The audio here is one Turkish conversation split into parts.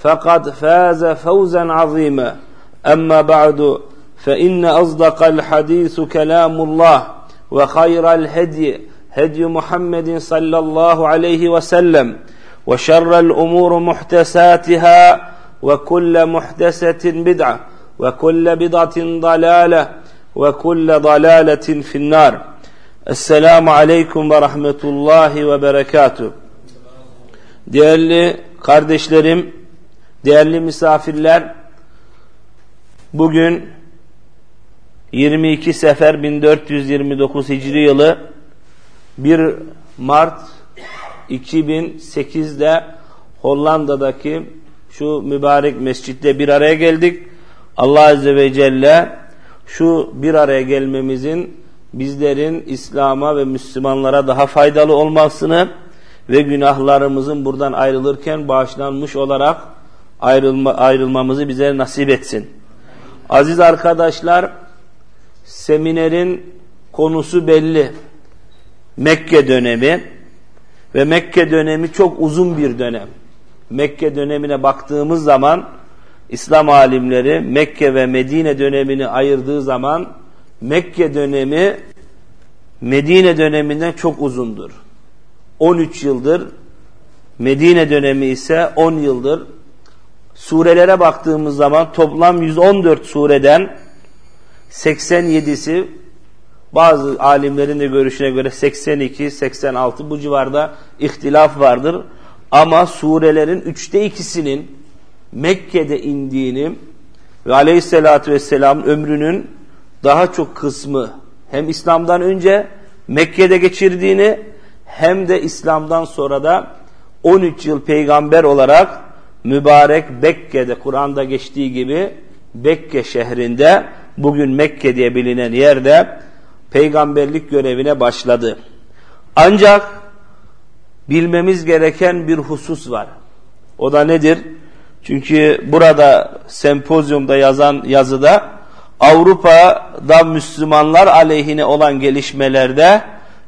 فقد فاز فوزا عظيما اما بعد فان اصدق الحديث كلام الله وخير الهدي هدي محمد صلى الله عليه وسلم وشر الامور محتساتها وكل محدثه بدعه وكل بدعه ضلاله وكل ضلاله في النار السلام عليكم ورحمه الله وبركاته Değerli kardeşlerim, Değerli misafirler, bugün 22 Sefer 1429 Hicri yılı 1 Mart 2008'de Hollanda'daki şu mübarek mescitte bir araya geldik. Allah Azze ve Celle şu bir araya gelmemizin bizlerin İslam'a ve Müslümanlara daha faydalı olmasını ve günahlarımızın buradan ayrılırken bağışlanmış olarak ayrılma, ayrılmamızı bize nasip etsin. Aziz arkadaşlar, seminerin konusu belli. Mekke dönemi ve Mekke dönemi çok uzun bir dönem. Mekke dönemine baktığımız zaman İslam alimleri Mekke ve Medine dönemini ayırdığı zaman Mekke dönemi Medine döneminden çok uzundur. 13 yıldır Medine dönemi ise 10 yıldır surelere baktığımız zaman toplam 114 sureden 87'si bazı alimlerin de görüşüne göre 82, 86 bu civarda ihtilaf vardır. Ama surelerin üçte ikisinin Mekke'de indiğini ve aleyhissalatü vesselam ömrünün daha çok kısmı hem İslam'dan önce Mekke'de geçirdiğini hem de İslam'dan sonra da 13 yıl peygamber olarak mübarek Bekke'de Kur'an'da geçtiği gibi Bekke şehrinde bugün Mekke diye bilinen yerde peygamberlik görevine başladı. Ancak bilmemiz gereken bir husus var. O da nedir? Çünkü burada sempozyumda yazan yazıda Avrupa'da Müslümanlar aleyhine olan gelişmelerde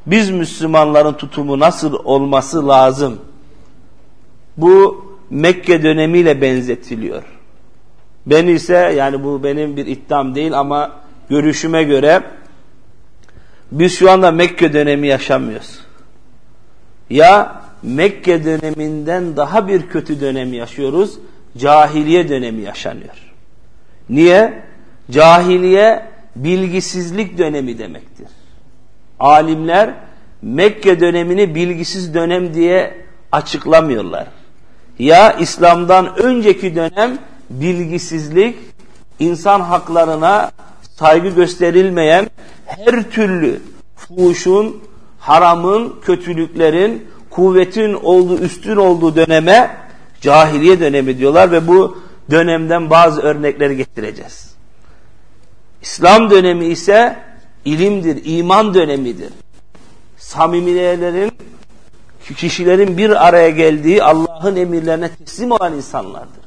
biz Müslümanların tutumu nasıl olması lazım? Bu Mekke dönemiyle benzetiliyor. Ben ise yani bu benim bir iddiam değil ama görüşüme göre biz şu anda Mekke dönemi yaşamıyoruz. Ya Mekke döneminden daha bir kötü dönem yaşıyoruz. Cahiliye dönemi yaşanıyor. Niye? Cahiliye bilgisizlik dönemi demektir. Alimler Mekke dönemini bilgisiz dönem diye açıklamıyorlar ya İslam'dan önceki dönem bilgisizlik, insan haklarına saygı gösterilmeyen her türlü fuhuşun, haramın, kötülüklerin, kuvvetin olduğu, üstün olduğu döneme cahiliye dönemi diyorlar ve bu dönemden bazı örnekleri getireceğiz. İslam dönemi ise ilimdir, iman dönemidir. Samimiyelerin kişilerin bir araya geldiği Allah'ın emirlerine teslim olan insanlardır.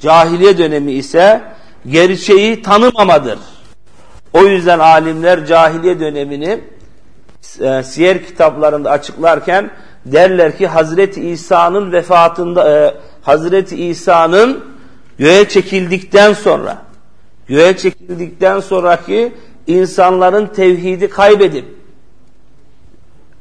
Cahiliye dönemi ise gerçeği tanımamadır. O yüzden alimler cahiliye dönemini e, siyer kitaplarında açıklarken derler ki Hazreti İsa'nın vefatında e, Hazreti İsa'nın göğe çekildikten sonra göğe çekildikten sonraki insanların tevhidi kaybedip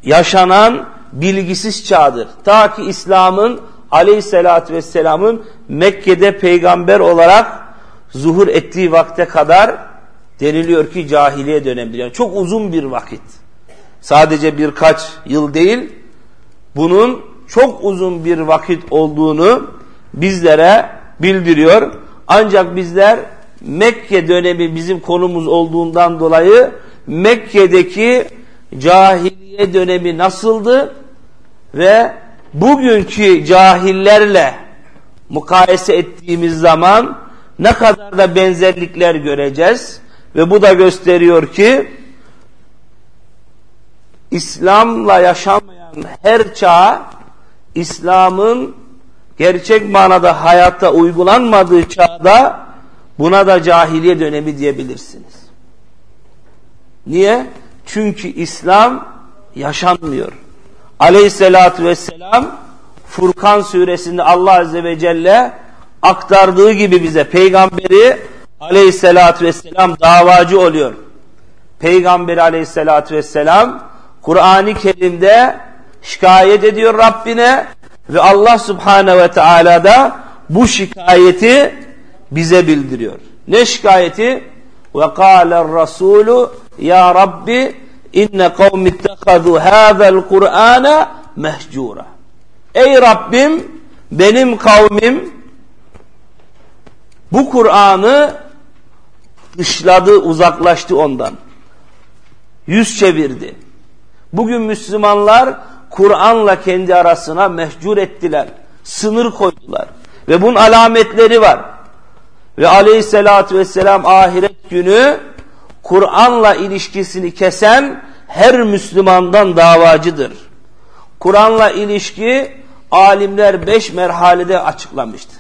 yaşanan bilgisiz çağdır. Ta ki İslam'ın aleyhissalatü vesselamın Mekke'de peygamber olarak zuhur ettiği vakte kadar deniliyor ki cahiliye dönemidir. Yani çok uzun bir vakit. Sadece birkaç yıl değil, bunun çok uzun bir vakit olduğunu bizlere bildiriyor. Ancak bizler Mekke dönemi bizim konumuz olduğundan dolayı Mekke'deki cahiliye dönemi nasıldı ve bugünkü cahillerle mukayese ettiğimiz zaman ne kadar da benzerlikler göreceğiz ve bu da gösteriyor ki İslam'la yaşamayan her çağ İslam'ın gerçek manada hayatta uygulanmadığı çağda buna da cahiliye dönemi diyebilirsiniz. Niye? Çünkü İslam yaşanmıyor. Aleyhissalatü vesselam Furkan suresinde Allah Azze ve Celle aktardığı gibi bize peygamberi aleyhissalatü vesselam davacı oluyor. Peygamberi aleyhissalatü vesselam Kur'an-ı Kerim'de şikayet ediyor Rabbine ve Allah Subhanahu ve Teala da bu şikayeti bize bildiriyor. Ne şikayeti? Ve kâle'r rasûlü ya Rabbi inne kavmi ittehadu hâzel Kur'âne mehcûra. Ey Rabbim benim kavmim bu Kur'an'ı dışladı, uzaklaştı ondan. Yüz çevirdi. Bugün Müslümanlar Kur'an'la kendi arasına mehcur ettiler. Sınır koydular. Ve bunun alametleri var. Ve aleyhissalatü vesselam ahiret günü Kur'an'la ilişkisini kesen her Müslümandan davacıdır. Kur'an'la ilişki alimler beş merhalede açıklamıştır.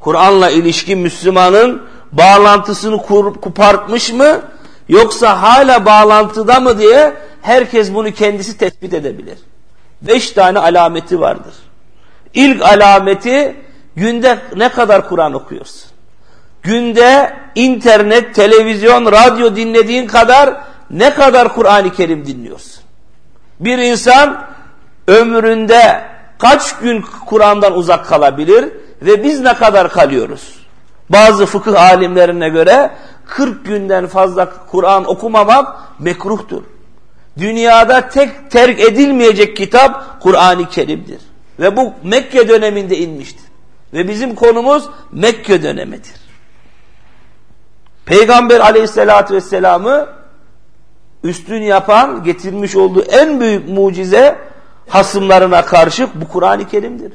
Kur'an'la ilişki Müslümanın bağlantısını kupartmış mı yoksa hala bağlantıda mı diye herkes bunu kendisi tespit edebilir. Beş tane alameti vardır. İlk alameti günde ne kadar Kur'an okuyorsun? Günde internet, televizyon, radyo dinlediğin kadar ne kadar Kur'an-ı Kerim dinliyorsun? Bir insan ömründe kaç gün Kur'an'dan uzak kalabilir ve biz ne kadar kalıyoruz? Bazı fıkıh alimlerine göre 40 günden fazla Kur'an okumamak mekruhtur. Dünyada tek terk edilmeyecek kitap Kur'an-ı Kerim'dir. Ve bu Mekke döneminde inmiştir. Ve bizim konumuz Mekke dönemidir. Peygamber aleyhissalatü vesselam'ı üstün yapan, getirmiş olduğu en büyük mucize hasımlarına karşı bu Kur'an-ı Kerim'dir.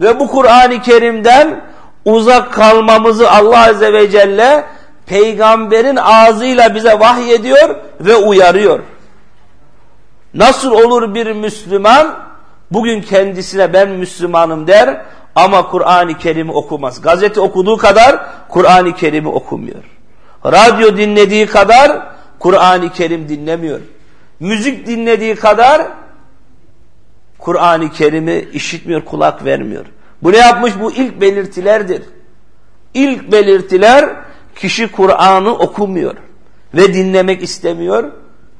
Ve bu Kur'an-ı Kerim'den uzak kalmamızı Allah Azze ve Celle peygamberin ağzıyla bize vahyediyor ve uyarıyor. Nasıl olur bir Müslüman bugün kendisine ben Müslümanım der ama Kur'an-ı Kerim'i okumaz. Gazete okuduğu kadar Kur'an-ı Kerim'i okumuyor. Radyo dinlediği kadar Kur'an-ı Kerim dinlemiyor. Müzik dinlediği kadar Kur'an-ı Kerim'i işitmiyor, kulak vermiyor. Bu ne yapmış? Bu ilk belirtilerdir. İlk belirtiler kişi Kur'an'ı okumuyor ve dinlemek istemiyor.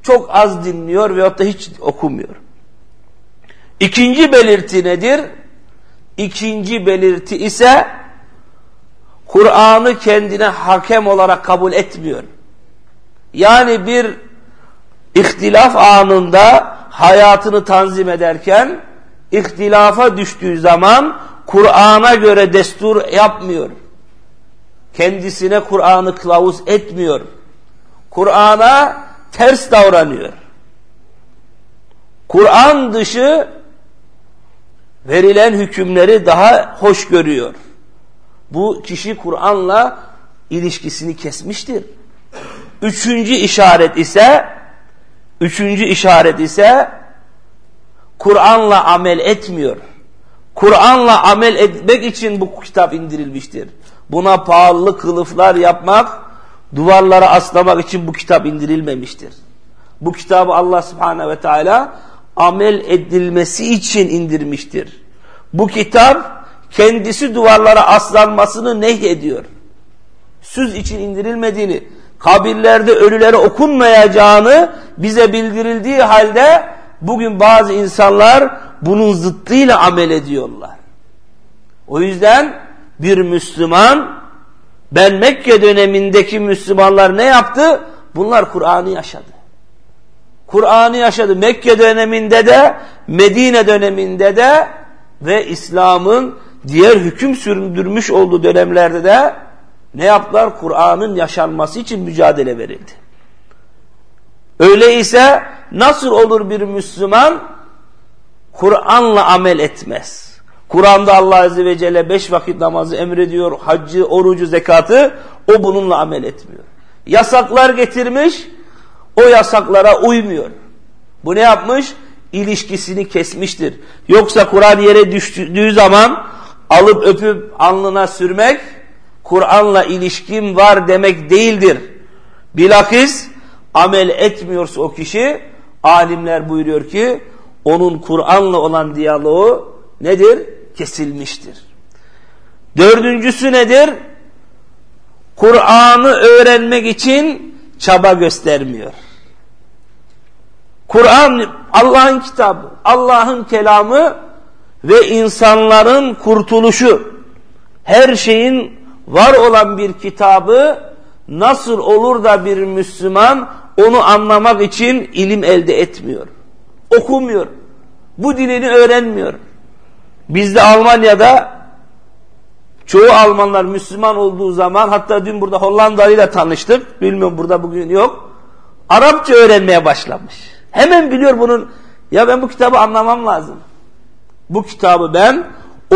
Çok az dinliyor veyahut da hiç okumuyor. İkinci belirti nedir? İkinci belirti ise Kur'an'ı kendine hakem olarak kabul etmiyor. Yani bir ihtilaf anında hayatını tanzim ederken ihtilafa düştüğü zaman Kur'an'a göre destur yapmıyor. Kendisine Kur'an'ı kılavuz etmiyor. Kur'an'a ters davranıyor. Kur'an dışı verilen hükümleri daha hoş görüyor. Bu kişi Kur'an'la ilişkisini kesmiştir. Üçüncü işaret ise üçüncü işaret ise Kur'an'la amel etmiyor. Kur'an'la amel etmek için bu kitap indirilmiştir. Buna pahalı kılıflar yapmak, duvarlara aslamak için bu kitap indirilmemiştir. Bu kitabı Allah subhanehu ve teala amel edilmesi için indirmiştir. Bu kitap kendisi duvarlara aslanmasını nehyediyor. Söz için indirilmediğini, kabirlerde ölülere okunmayacağını bize bildirildiği halde bugün bazı insanlar bunun zıttıyla amel ediyorlar. O yüzden bir Müslüman ben Mekke dönemindeki Müslümanlar ne yaptı? Bunlar Kur'an'ı yaşadı. Kur'an'ı yaşadı. Mekke döneminde de Medine döneminde de ve İslam'ın diğer hüküm sürdürmüş olduğu dönemlerde de ne yaptılar? Kur'an'ın yaşanması için mücadele verildi. Öyleyse nasıl olur bir Müslüman Kur'an'la amel etmez? Kur'an'da Allah Azze ve Celle beş vakit namazı emrediyor, haccı, orucu, zekatı, o bununla amel etmiyor. Yasaklar getirmiş, o yasaklara uymuyor. Bu ne yapmış? İlişkisini kesmiştir. Yoksa Kur'an yere düştüğü zaman alıp öpüp alnına sürmek, Kur'an'la ilişkim var demek değildir. Bilakis amel etmiyorsa o kişi, alimler buyuruyor ki, onun Kur'an'la olan diyaloğu nedir? Kesilmiştir. Dördüncüsü nedir? Kur'an'ı öğrenmek için çaba göstermiyor. Kur'an Allah'ın kitabı, Allah'ın kelamı ve insanların kurtuluşu. Her şeyin var olan bir kitabı nasıl olur da bir Müslüman onu anlamak için ilim elde etmiyor. Okumuyor. Bu dilini öğrenmiyor. Bizde Almanya'da çoğu Almanlar Müslüman olduğu zaman hatta dün burada Hollandalı ile tanıştık. Bilmiyorum burada bugün yok. Arapça öğrenmeye başlamış. Hemen biliyor bunun ya ben bu kitabı anlamam lazım. Bu kitabı ben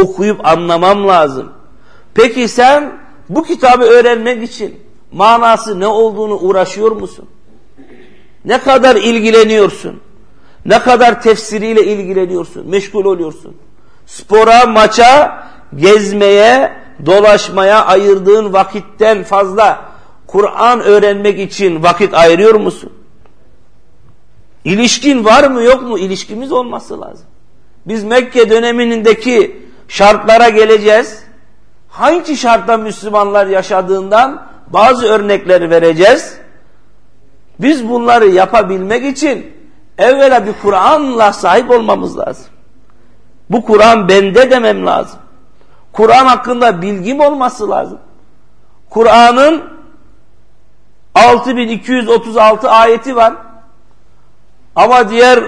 okuyup anlamam lazım. Peki sen bu kitabı öğrenmek için manası ne olduğunu uğraşıyor musun? Ne kadar ilgileniyorsun? Ne kadar tefsiriyle ilgileniyorsun? Meşgul oluyorsun. Spora, maça, gezmeye, dolaşmaya ayırdığın vakitten fazla Kur'an öğrenmek için vakit ayırıyor musun? İlişkin var mı yok mu? İlişkimiz olması lazım. Biz Mekke dönemindeki şartlara geleceğiz. Hangi şartta Müslümanlar yaşadığından bazı örnekleri vereceğiz. Biz bunları yapabilmek için evvela bir Kur'an'la sahip olmamız lazım. Bu Kur'an bende demem lazım. Kur'an hakkında bilgim olması lazım. Kur'an'ın 6236 ayeti var. Ama diğer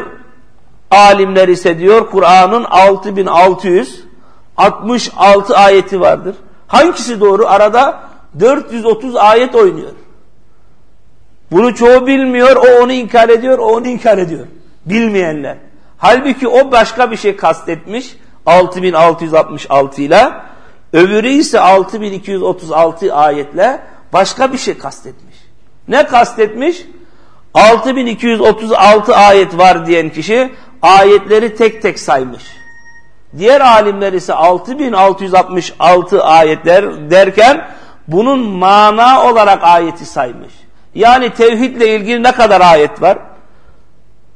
alimler ise diyor Kur'an'ın 6666 ayeti vardır. Hangisi doğru? Arada 430 ayet oynuyor. Bunu çoğu bilmiyor, o onu inkar ediyor, o onu inkar ediyor. Bilmeyenler. Halbuki o başka bir şey kastetmiş 6666 ile öbürü ise 6236 ayetle başka bir şey kastetmiş. Ne kastetmiş? 6236 ayet var diyen kişi ayetleri tek tek saymış. Diğer alimler ise 6666 ayetler derken bunun mana olarak ayeti saymış. Yani tevhidle ilgili ne kadar ayet var?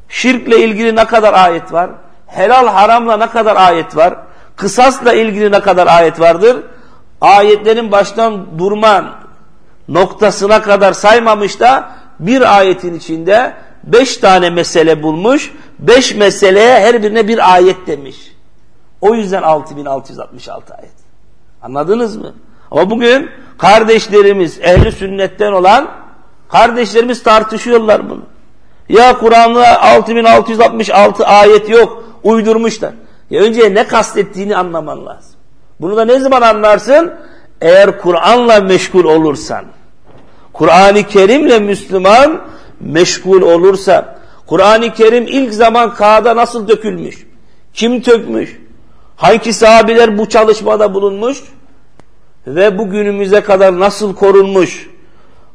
Şirkle ilgili ne kadar ayet var? Helal haramla ne kadar ayet var? Kısasla ilgili ne kadar ayet vardır? Ayetlerin baştan durma noktasına kadar saymamış da bir ayetin içinde beş tane mesele bulmuş. Beş meseleye her birine bir ayet demiş. O yüzden 6666 ayet. Anladınız mı? Ama bugün kardeşlerimiz ehli sünnetten olan kardeşlerimiz tartışıyorlar bunu. Ya Kur'an'da 6666 ayet yok uydurmuşlar. Ya önce ne kastettiğini anlaman lazım. Bunu da ne zaman anlarsın? Eğer Kur'an'la meşgul olursan. Kur'an-ı Kerim'le Müslüman meşgul olursa. Kur'an-ı Kerim ilk zaman kağıda nasıl dökülmüş? Kim dökmüş? Hangi sahabiler bu çalışmada bulunmuş? Ve bugünümüze kadar nasıl korunmuş?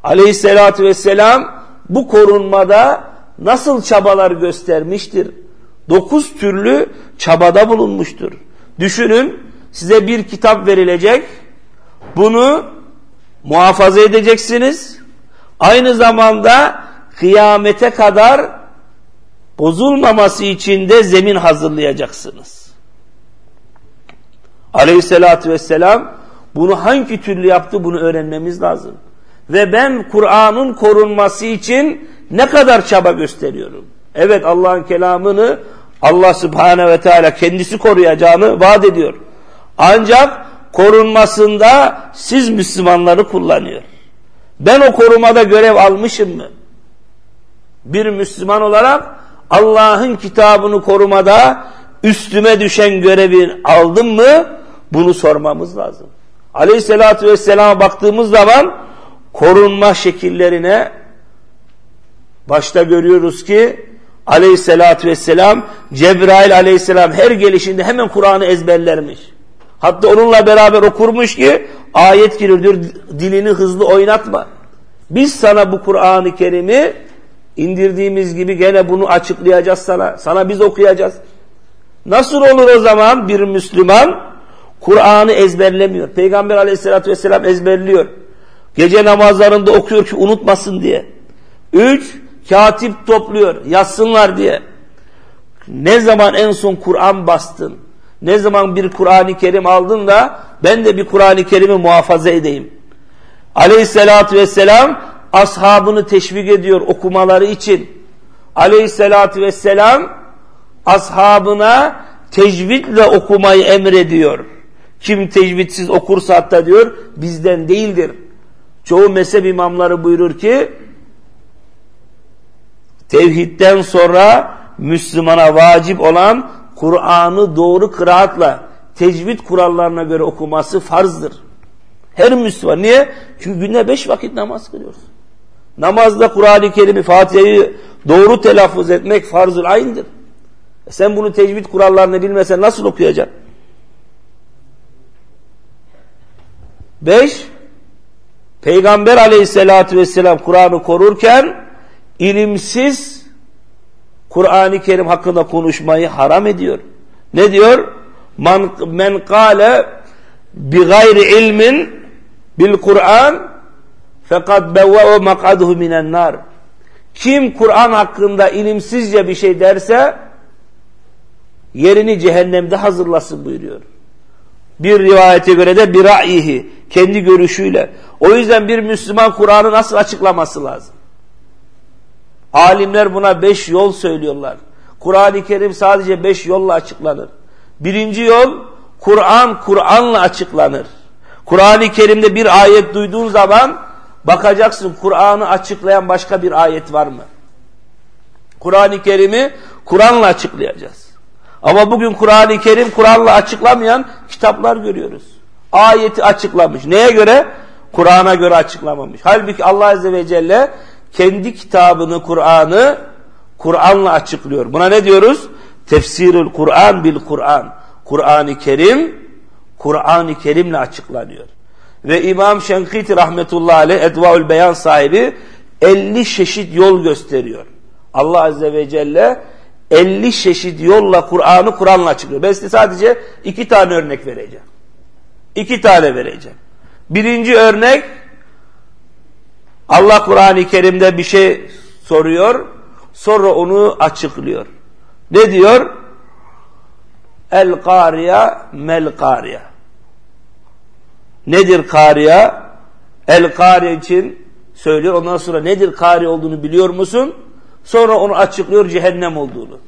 Aleyhissalatü vesselam bu korunmada nasıl çabalar göstermiştir? Dokuz türlü çabada bulunmuştur. Düşünün size bir kitap verilecek. Bunu muhafaza edeceksiniz. Aynı zamanda kıyamete kadar bozulmaması için de zemin hazırlayacaksınız. Aleyhissalatü vesselam bunu hangi türlü yaptı bunu öğrenmemiz lazım. Ve ben Kur'an'ın korunması için ne kadar çaba gösteriyorum. Evet Allah'ın kelamını Allah Subhanahu ve Teala kendisi koruyacağını vaat ediyor. Ancak korunmasında siz Müslümanları kullanıyor. Ben o korumada görev almışım mı? Bir Müslüman olarak Allah'ın kitabını korumada üstüme düşen görevi aldım mı? Bunu sormamız lazım. Aleyhissalatü vesselama baktığımız zaman korunma şekillerine başta görüyoruz ki aleyhissalatü vesselam Cebrail aleyhisselam her gelişinde hemen Kur'an'ı ezberlermiş. Hatta onunla beraber okurmuş ki ayet girir diyor dilini hızlı oynatma. Biz sana bu Kur'an-ı Kerim'i indirdiğimiz gibi gene bunu açıklayacağız sana. Sana biz okuyacağız. Nasıl olur o zaman bir Müslüman Kur'an'ı ezberlemiyor. Peygamber aleyhissalatü vesselam ezberliyor. Gece namazlarında okuyor ki unutmasın diye. Üç, katip topluyor yazsınlar diye. Ne zaman en son Kur'an bastın? Ne zaman bir Kur'an-ı Kerim aldın da ben de bir Kur'an-ı Kerim'i muhafaza edeyim. Aleyhissalatü vesselam ashabını teşvik ediyor okumaları için. Aleyhissalatü vesselam ashabına tecvidle okumayı emrediyor. Kim tecvidsiz okursa hatta diyor bizden değildir. Çoğu mezhep imamları buyurur ki tevhidden sonra Müslümana vacip olan Kur'an'ı doğru kıraatla tecvid kurallarına göre okuması farzdır. Her Müslüman. Niye? Çünkü günde beş vakit namaz kılıyoruz. Namazda Kur'an-ı Kerim'i, Fatiha'yı doğru telaffuz etmek farz-ı aynıdır. E sen bunu tecvid kurallarını bilmesen nasıl okuyacaksın? Beş, Peygamber aleyhissalatü vesselam Kur'an'ı korurken ilimsiz Kur'an-ı Kerim hakkında konuşmayı haram ediyor. Ne diyor? Man, men kâle bi gayri ilmin bil Kur'an fakat bevve'u mak'aduhu minen nar. Kim Kur'an hakkında ilimsizce bir şey derse yerini cehennemde hazırlasın buyuruyor. Bir rivayete göre de bir ra'yihi, kendi görüşüyle. O yüzden bir Müslüman Kur'an'ı nasıl açıklaması lazım? Alimler buna beş yol söylüyorlar. Kur'an-ı Kerim sadece beş yolla açıklanır. Birinci yol, Kur'an, Kur'an'la açıklanır. Kur'an-ı Kerim'de bir ayet duyduğun zaman bakacaksın Kur'an'ı açıklayan başka bir ayet var mı? Kur'an-ı Kerim'i Kur'an'la açıklayacağız. Ama bugün Kur'an-ı Kerim Kur'an'la açıklamayan kitaplar görüyoruz. Ayeti açıklamış. Neye göre? Kur'an'a göre açıklamamış. Halbuki Allah Azze ve Celle kendi kitabını, Kur'an'ı Kur'an'la açıklıyor. Buna ne diyoruz? Tefsirül Kur'an bil Kur'an. Kur'an-ı Kerim, Kur'an-ı Kerim'le açıklanıyor. Ve İmam Şenkiti rahmetullahi aleyh Edvaül Beyan sahibi 50 çeşit yol gösteriyor. Allah Azze ve Celle 50 çeşit yolla Kur'an'ı Kur'an'la açıklıyor. Ben size sadece iki tane örnek vereceğim. İki tane vereceğim. Birinci örnek Allah Kur'an-ı Kerim'de bir şey soruyor. Sonra onu açıklıyor. Ne diyor? El kariya mel kariya. Nedir kariya? El kariya için söylüyor. Ondan sonra nedir kariya olduğunu biliyor musun? Sonra onu açıklıyor cehennem olduğunu.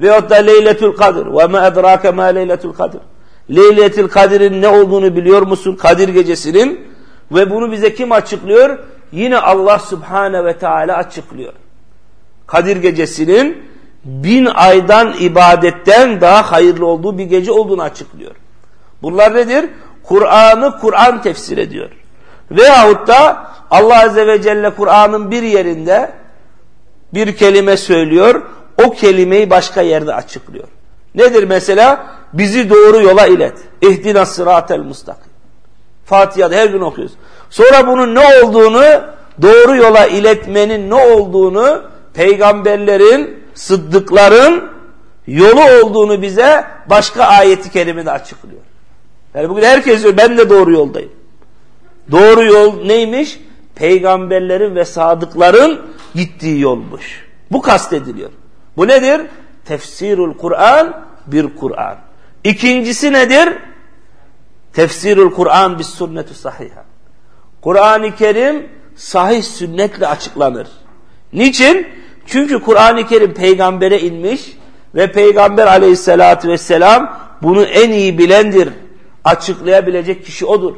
Veyahut da Leyletül Kadir. Ve me edrake ma Leyletül Kadir. Leyletül Kadir'in ne olduğunu biliyor musun? Kadir gecesinin. Ve bunu bize kim açıklıyor? Yine Allah Subhane ve Teala açıklıyor. Kadir gecesinin bin aydan ibadetten daha hayırlı olduğu bir gece olduğunu açıklıyor. Bunlar nedir? Kur'an'ı Kur'an tefsir ediyor. Veyahut da Allah Azze ve Celle Kur'an'ın bir yerinde bir kelime söylüyor, o kelimeyi başka yerde açıklıyor. Nedir mesela? Bizi doğru yola ilet. İhdina sıratel mustakim. Fatiha'da her gün okuyoruz. Sonra bunun ne olduğunu, doğru yola iletmenin ne olduğunu peygamberlerin, sıddıkların yolu olduğunu bize başka ayeti kerimede açıklıyor. Yani bugün herkes diyor ben de doğru yoldayım. Doğru yol neymiş? Peygamberlerin ve sadıkların gittiği yolmuş. Bu kastediliyor. Bu nedir? Tefsirul Kur'an bir Kur'an. İkincisi nedir? Tefsirul Kur'an bis sünnetu sahiha. Kur'an-ı Kerim sahih sünnetle açıklanır. Niçin? Çünkü Kur'an-ı Kerim peygambere inmiş ve peygamber aleyhissalatü vesselam bunu en iyi bilendir. Açıklayabilecek kişi odur.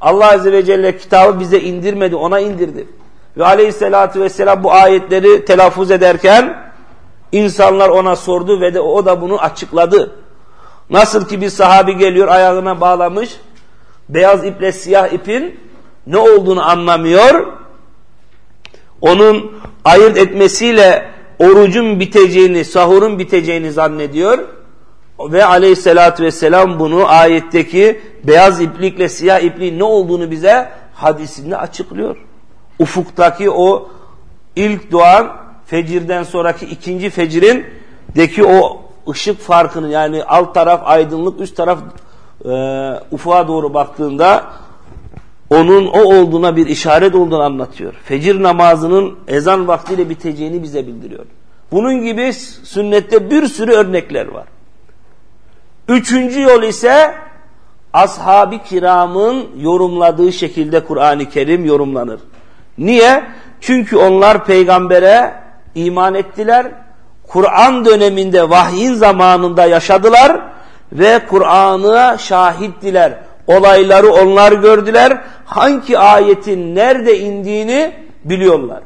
Allah Azze ve Celle kitabı bize indirmedi, ona indirdi. Ve aleyhissalatü vesselam bu ayetleri telaffuz ederken insanlar ona sordu ve de o da bunu açıkladı. Nasıl ki bir sahabi geliyor ayağına bağlamış, beyaz iple siyah ipin ne olduğunu anlamıyor. Onun ayırt etmesiyle orucun biteceğini, sahurun biteceğini zannediyor. Ve aleyhissalatü vesselam bunu ayetteki beyaz iplikle siyah ipliğin ne olduğunu bize hadisinde açıklıyor. Ufuktaki o ilk doğan fecirden sonraki ikinci fecirin deki o ışık farkını yani alt taraf aydınlık üst taraf e, ufuğa doğru baktığında onun o olduğuna bir işaret olduğunu anlatıyor. Fecir namazının ezan vaktiyle biteceğini bize bildiriyor. Bunun gibi sünnette bir sürü örnekler var. Üçüncü yol ise ashab-ı kiramın yorumladığı şekilde Kur'an-ı Kerim yorumlanır. Niye? Çünkü onlar peygambere iman ettiler. Kur'an döneminde vahyin zamanında yaşadılar ve Kur'an'a şahittiler. Olayları onlar gördüler. Hangi ayetin nerede indiğini biliyorlar.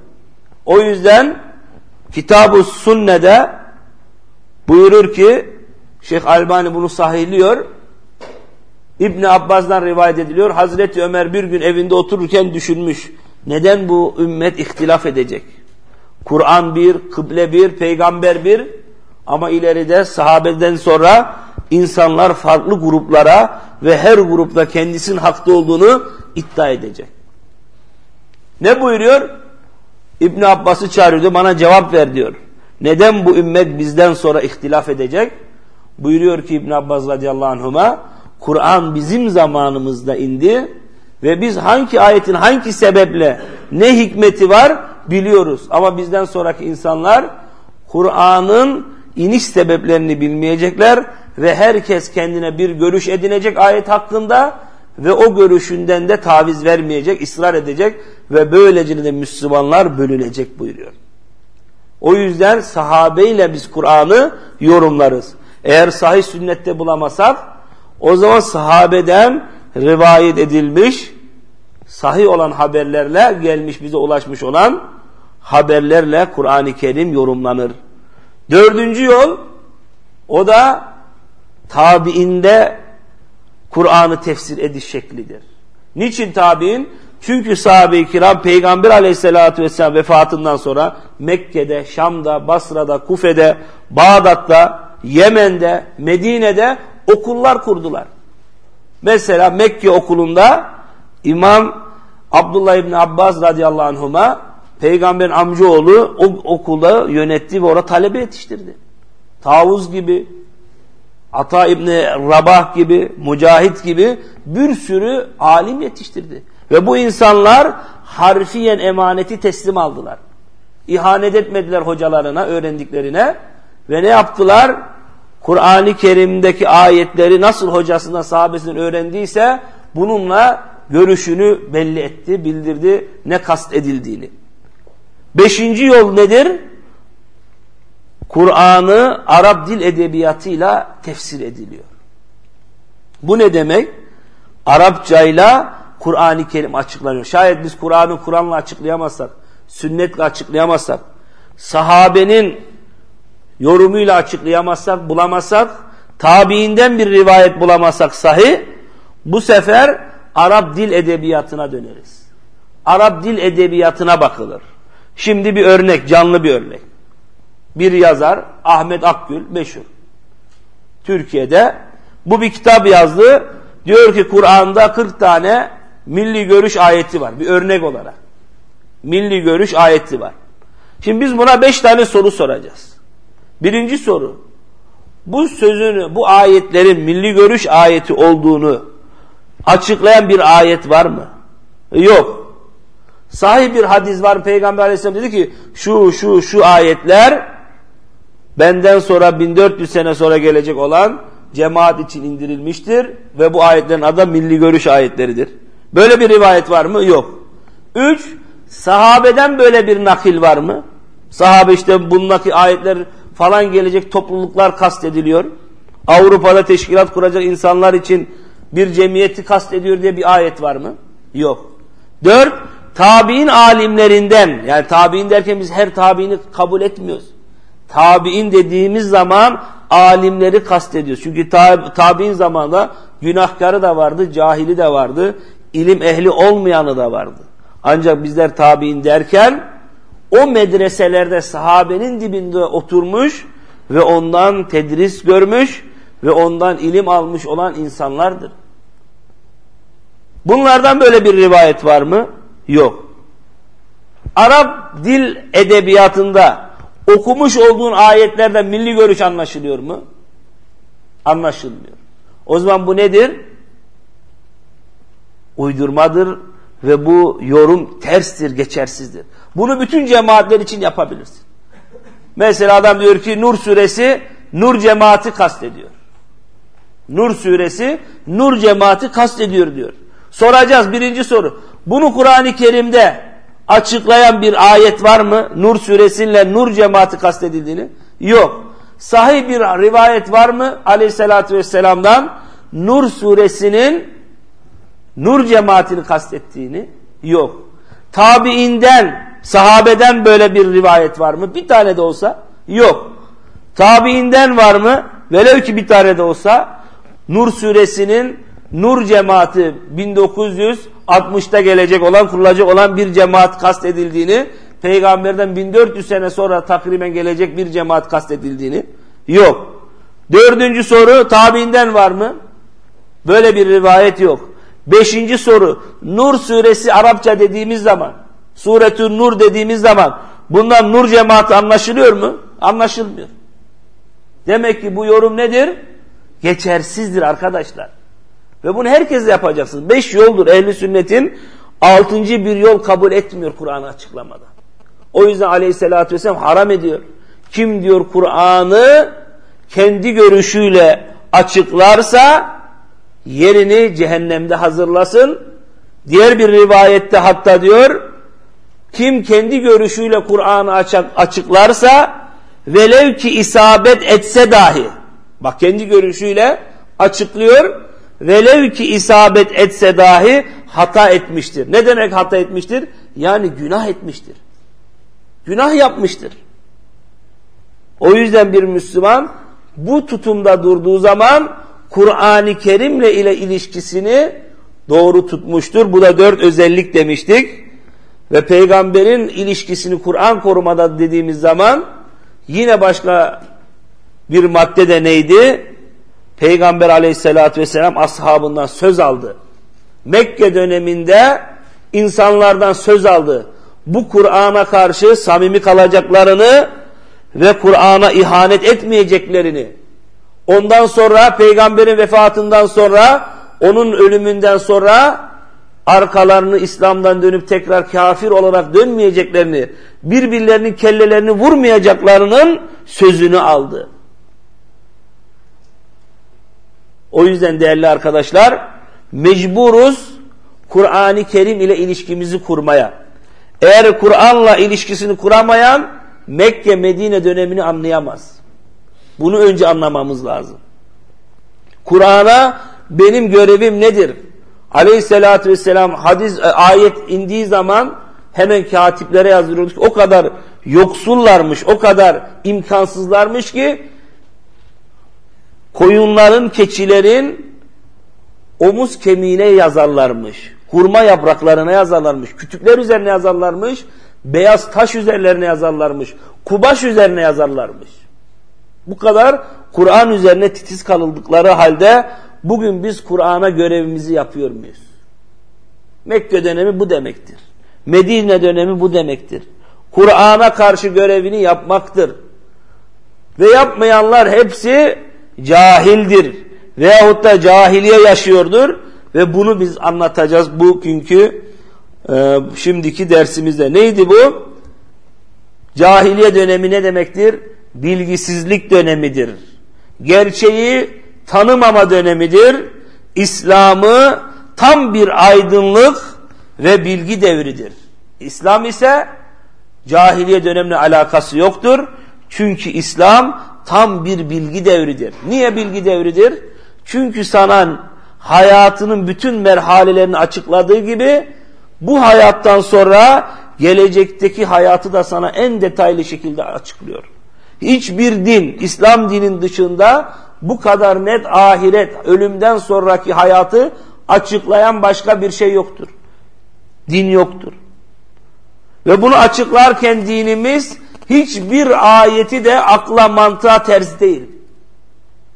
O yüzden Kitab-ı Sünne'de buyurur ki Şeyh Albani bunu sahihliyor. İbni Abbas'dan rivayet ediliyor. Hazreti Ömer bir gün evinde otururken düşünmüş. Neden bu ümmet ihtilaf edecek? Kur'an bir, kıble bir, peygamber bir ama ileride sahabeden sonra insanlar farklı gruplara ve her grupta kendisinin hakta olduğunu iddia edecek. Ne buyuruyor? İbn Abbas'ı çağırıyor bana cevap ver diyor. Neden bu ümmet bizden sonra ihtilaf edecek? Buyuruyor ki İbn Abbas radıyallahu anhuma Kur'an bizim zamanımızda indi ve biz hangi ayetin hangi sebeple ne hikmeti var biliyoruz. Ama bizden sonraki insanlar Kur'an'ın iniş sebeplerini bilmeyecekler ve herkes kendine bir görüş edinecek ayet hakkında ve o görüşünden de taviz vermeyecek, ısrar edecek ve böylece de Müslümanlar bölünecek buyuruyor. O yüzden sahabeyle biz Kur'an'ı yorumlarız. Eğer sahih sünnette bulamasak o zaman sahabeden rivayet edilmiş sahih olan haberlerle gelmiş bize ulaşmış olan haberlerle Kur'an-ı Kerim yorumlanır. Dördüncü yol o da tabiinde Kur'an'ı tefsir ediş şeklidir. Niçin tabi'in? Çünkü sahabe-i kiram Peygamber aleyhissalatü vesselam vefatından sonra Mekke'de, Şam'da, Basra'da, Kufe'de, Bağdat'ta, Yemen'de, Medine'de okullar kurdular. Mesela Mekke okulunda İmam Abdullah İbni Abbas radıyallahu anhuma peygamberin amcaoğlu o okulda yönetti ve orada talebe yetiştirdi. Tavuz gibi, Ata İbni Rabah gibi, Mücahit gibi bir sürü alim yetiştirdi. Ve bu insanlar harfiyen emaneti teslim aldılar. İhanet etmediler hocalarına, öğrendiklerine ve ne yaptılar? Kur'an-ı Kerim'deki ayetleri nasıl hocasından, sahabesinden öğrendiyse bununla görüşünü belli etti, bildirdi ne kast edildiğini. Beşinci yol nedir? Kur'an'ı Arap dil edebiyatıyla tefsir ediliyor. Bu ne demek? Arapçayla Kur'an-ı Kerim açıklanıyor. Şayet biz Kur'an'ı Kur'an'la açıklayamazsak, sünnetle açıklayamazsak, sahabenin yorumuyla açıklayamazsak, bulamazsak, tabiinden bir rivayet bulamazsak sahi, bu sefer Arap dil edebiyatına döneriz. Arap dil edebiyatına bakılır. Şimdi bir örnek, canlı bir örnek. Bir yazar Ahmet Akgül meşhur. Türkiye'de bu bir kitap yazdı. Diyor ki Kur'an'da 40 tane milli görüş ayeti var. Bir örnek olarak. Milli görüş ayeti var. Şimdi biz buna 5 tane soru soracağız. Birinci soru. Bu sözünü, bu ayetlerin milli görüş ayeti olduğunu açıklayan bir ayet var mı? Yok. Sahih bir hadis var Peygamber aleyhisselam dedi ki şu şu şu ayetler benden sonra 1400 sene sonra gelecek olan cemaat için indirilmiştir ve bu ayetlerin adı milli görüş ayetleridir. Böyle bir rivayet var mı? Yok. Üç, sahabeden böyle bir nakil var mı? Sahabe işte bundaki ayetler falan gelecek topluluklar kastediliyor. Avrupa'da teşkilat kuracak insanlar için bir cemiyeti kastediyor diye bir ayet var mı? Yok. Dört, tabi'in alimlerinden, yani tabi'in derken biz her tabi'ini kabul etmiyoruz. Tabi'in dediğimiz zaman alimleri kastediyoruz. Çünkü tabi'in zamanında günahkarı da vardı, cahili de vardı, ilim ehli olmayanı da vardı. Ancak bizler tabi'in derken o medreselerde sahabenin dibinde oturmuş ve ondan tedris görmüş ve ondan ilim almış olan insanlardır. Bunlardan böyle bir rivayet var mı? Yok. Arap dil edebiyatında okumuş olduğun ayetlerden milli görüş anlaşılıyor mu? Anlaşılmıyor. O zaman bu nedir? Uydurmadır ve bu yorum terstir, geçersizdir. Bunu bütün cemaatler için yapabilirsin. Mesela adam diyor ki Nur suresi Nur cemaati kastediyor. Nur suresi Nur cemaati kastediyor diyor. Soracağız birinci soru. Bunu Kur'an-ı Kerim'de açıklayan bir ayet var mı? Nur suresiyle Nur cemaati kastedildiğini. Yok. Sahih bir rivayet var mı? Aleyhissalatü vesselam'dan Nur suresinin Nur cemaatini kastettiğini. Yok. Tabiinden, sahabeden böyle bir rivayet var mı? Bir tane de olsa. Yok. Tabiinden var mı? Velev ki bir tane de olsa Nur suresinin Nur cemaati 1960'ta gelecek olan kurulacak olan bir cemaat kastedildiğini peygamberden 1400 sene sonra takriben gelecek bir cemaat kastedildiğini yok. Dördüncü soru tabiinden var mı? Böyle bir rivayet yok. Beşinci soru Nur suresi Arapça dediğimiz zaman Suretün Nur dediğimiz zaman bundan Nur cemaati anlaşılıyor mu? Anlaşılmıyor. Demek ki bu yorum nedir? Geçersizdir arkadaşlar. Ve bunu herkes yapacaksınız. Beş yoldur ehli sünnetin. Altıncı bir yol kabul etmiyor Kur'an'ı açıklamada. O yüzden aleyhissalatü vesselam haram ediyor. Kim diyor Kur'an'ı kendi görüşüyle açıklarsa yerini cehennemde hazırlasın. Diğer bir rivayette hatta diyor kim kendi görüşüyle Kur'an'ı açıklarsa velev ki isabet etse dahi bak kendi görüşüyle açıklıyor velev ki isabet etse dahi hata etmiştir. Ne demek hata etmiştir? Yani günah etmiştir. Günah yapmıştır. O yüzden bir Müslüman bu tutumda durduğu zaman Kur'an-ı Kerim'le ile ilişkisini doğru tutmuştur. Bu da dört özellik demiştik. Ve peygamberin ilişkisini Kur'an korumada dediğimiz zaman yine başka bir madde de neydi? Peygamber aleyhissalatü vesselam ashabından söz aldı. Mekke döneminde insanlardan söz aldı. Bu Kur'an'a karşı samimi kalacaklarını ve Kur'an'a ihanet etmeyeceklerini Ondan sonra peygamberin vefatından sonra onun ölümünden sonra arkalarını İslam'dan dönüp tekrar kafir olarak dönmeyeceklerini, birbirlerinin kellelerini vurmayacaklarının sözünü aldı. O yüzden değerli arkadaşlar mecburuz Kur'an-ı Kerim ile ilişkimizi kurmaya. Eğer Kur'an'la ilişkisini kuramayan Mekke Medine dönemini anlayamaz. Bunu önce anlamamız lazım. Kur'an'a benim görevim nedir? Aleyhissalatü vesselam hadis e, ayet indiği zaman hemen katiplere yazdırıyorduk. O kadar yoksullarmış, o kadar imkansızlarmış ki koyunların, keçilerin omuz kemiğine yazarlarmış. Hurma yapraklarına yazarlarmış. Kütükler üzerine yazarlarmış. Beyaz taş üzerlerine yazarlarmış. Kubaş üzerine yazarlarmış. Bu kadar Kur'an üzerine titiz kalıldıkları halde bugün biz Kur'an'a görevimizi yapıyor muyuz? Mekke dönemi bu demektir. Medine dönemi bu demektir. Kur'an'a karşı görevini yapmaktır. Ve yapmayanlar hepsi cahildir. Veyahut da cahiliye yaşıyordur. Ve bunu biz anlatacağız bugünkü e, şimdiki dersimizde. Neydi bu? Cahiliye dönemi ne demektir? Bilgisizlik dönemidir. Gerçeği tanımama dönemidir. İslam'ı tam bir aydınlık ve bilgi devridir. İslam ise cahiliye dönemine alakası yoktur. Çünkü İslam tam bir bilgi devridir. Niye bilgi devridir? Çünkü sana hayatının bütün merhalelerini açıkladığı gibi bu hayattan sonra gelecekteki hayatı da sana en detaylı şekilde açıklıyor. Hiçbir din, İslam dinin dışında bu kadar net ahiret, ölümden sonraki hayatı açıklayan başka bir şey yoktur. Din yoktur. Ve bunu açıklarken dinimiz hiçbir ayeti de akla mantığa ters değil.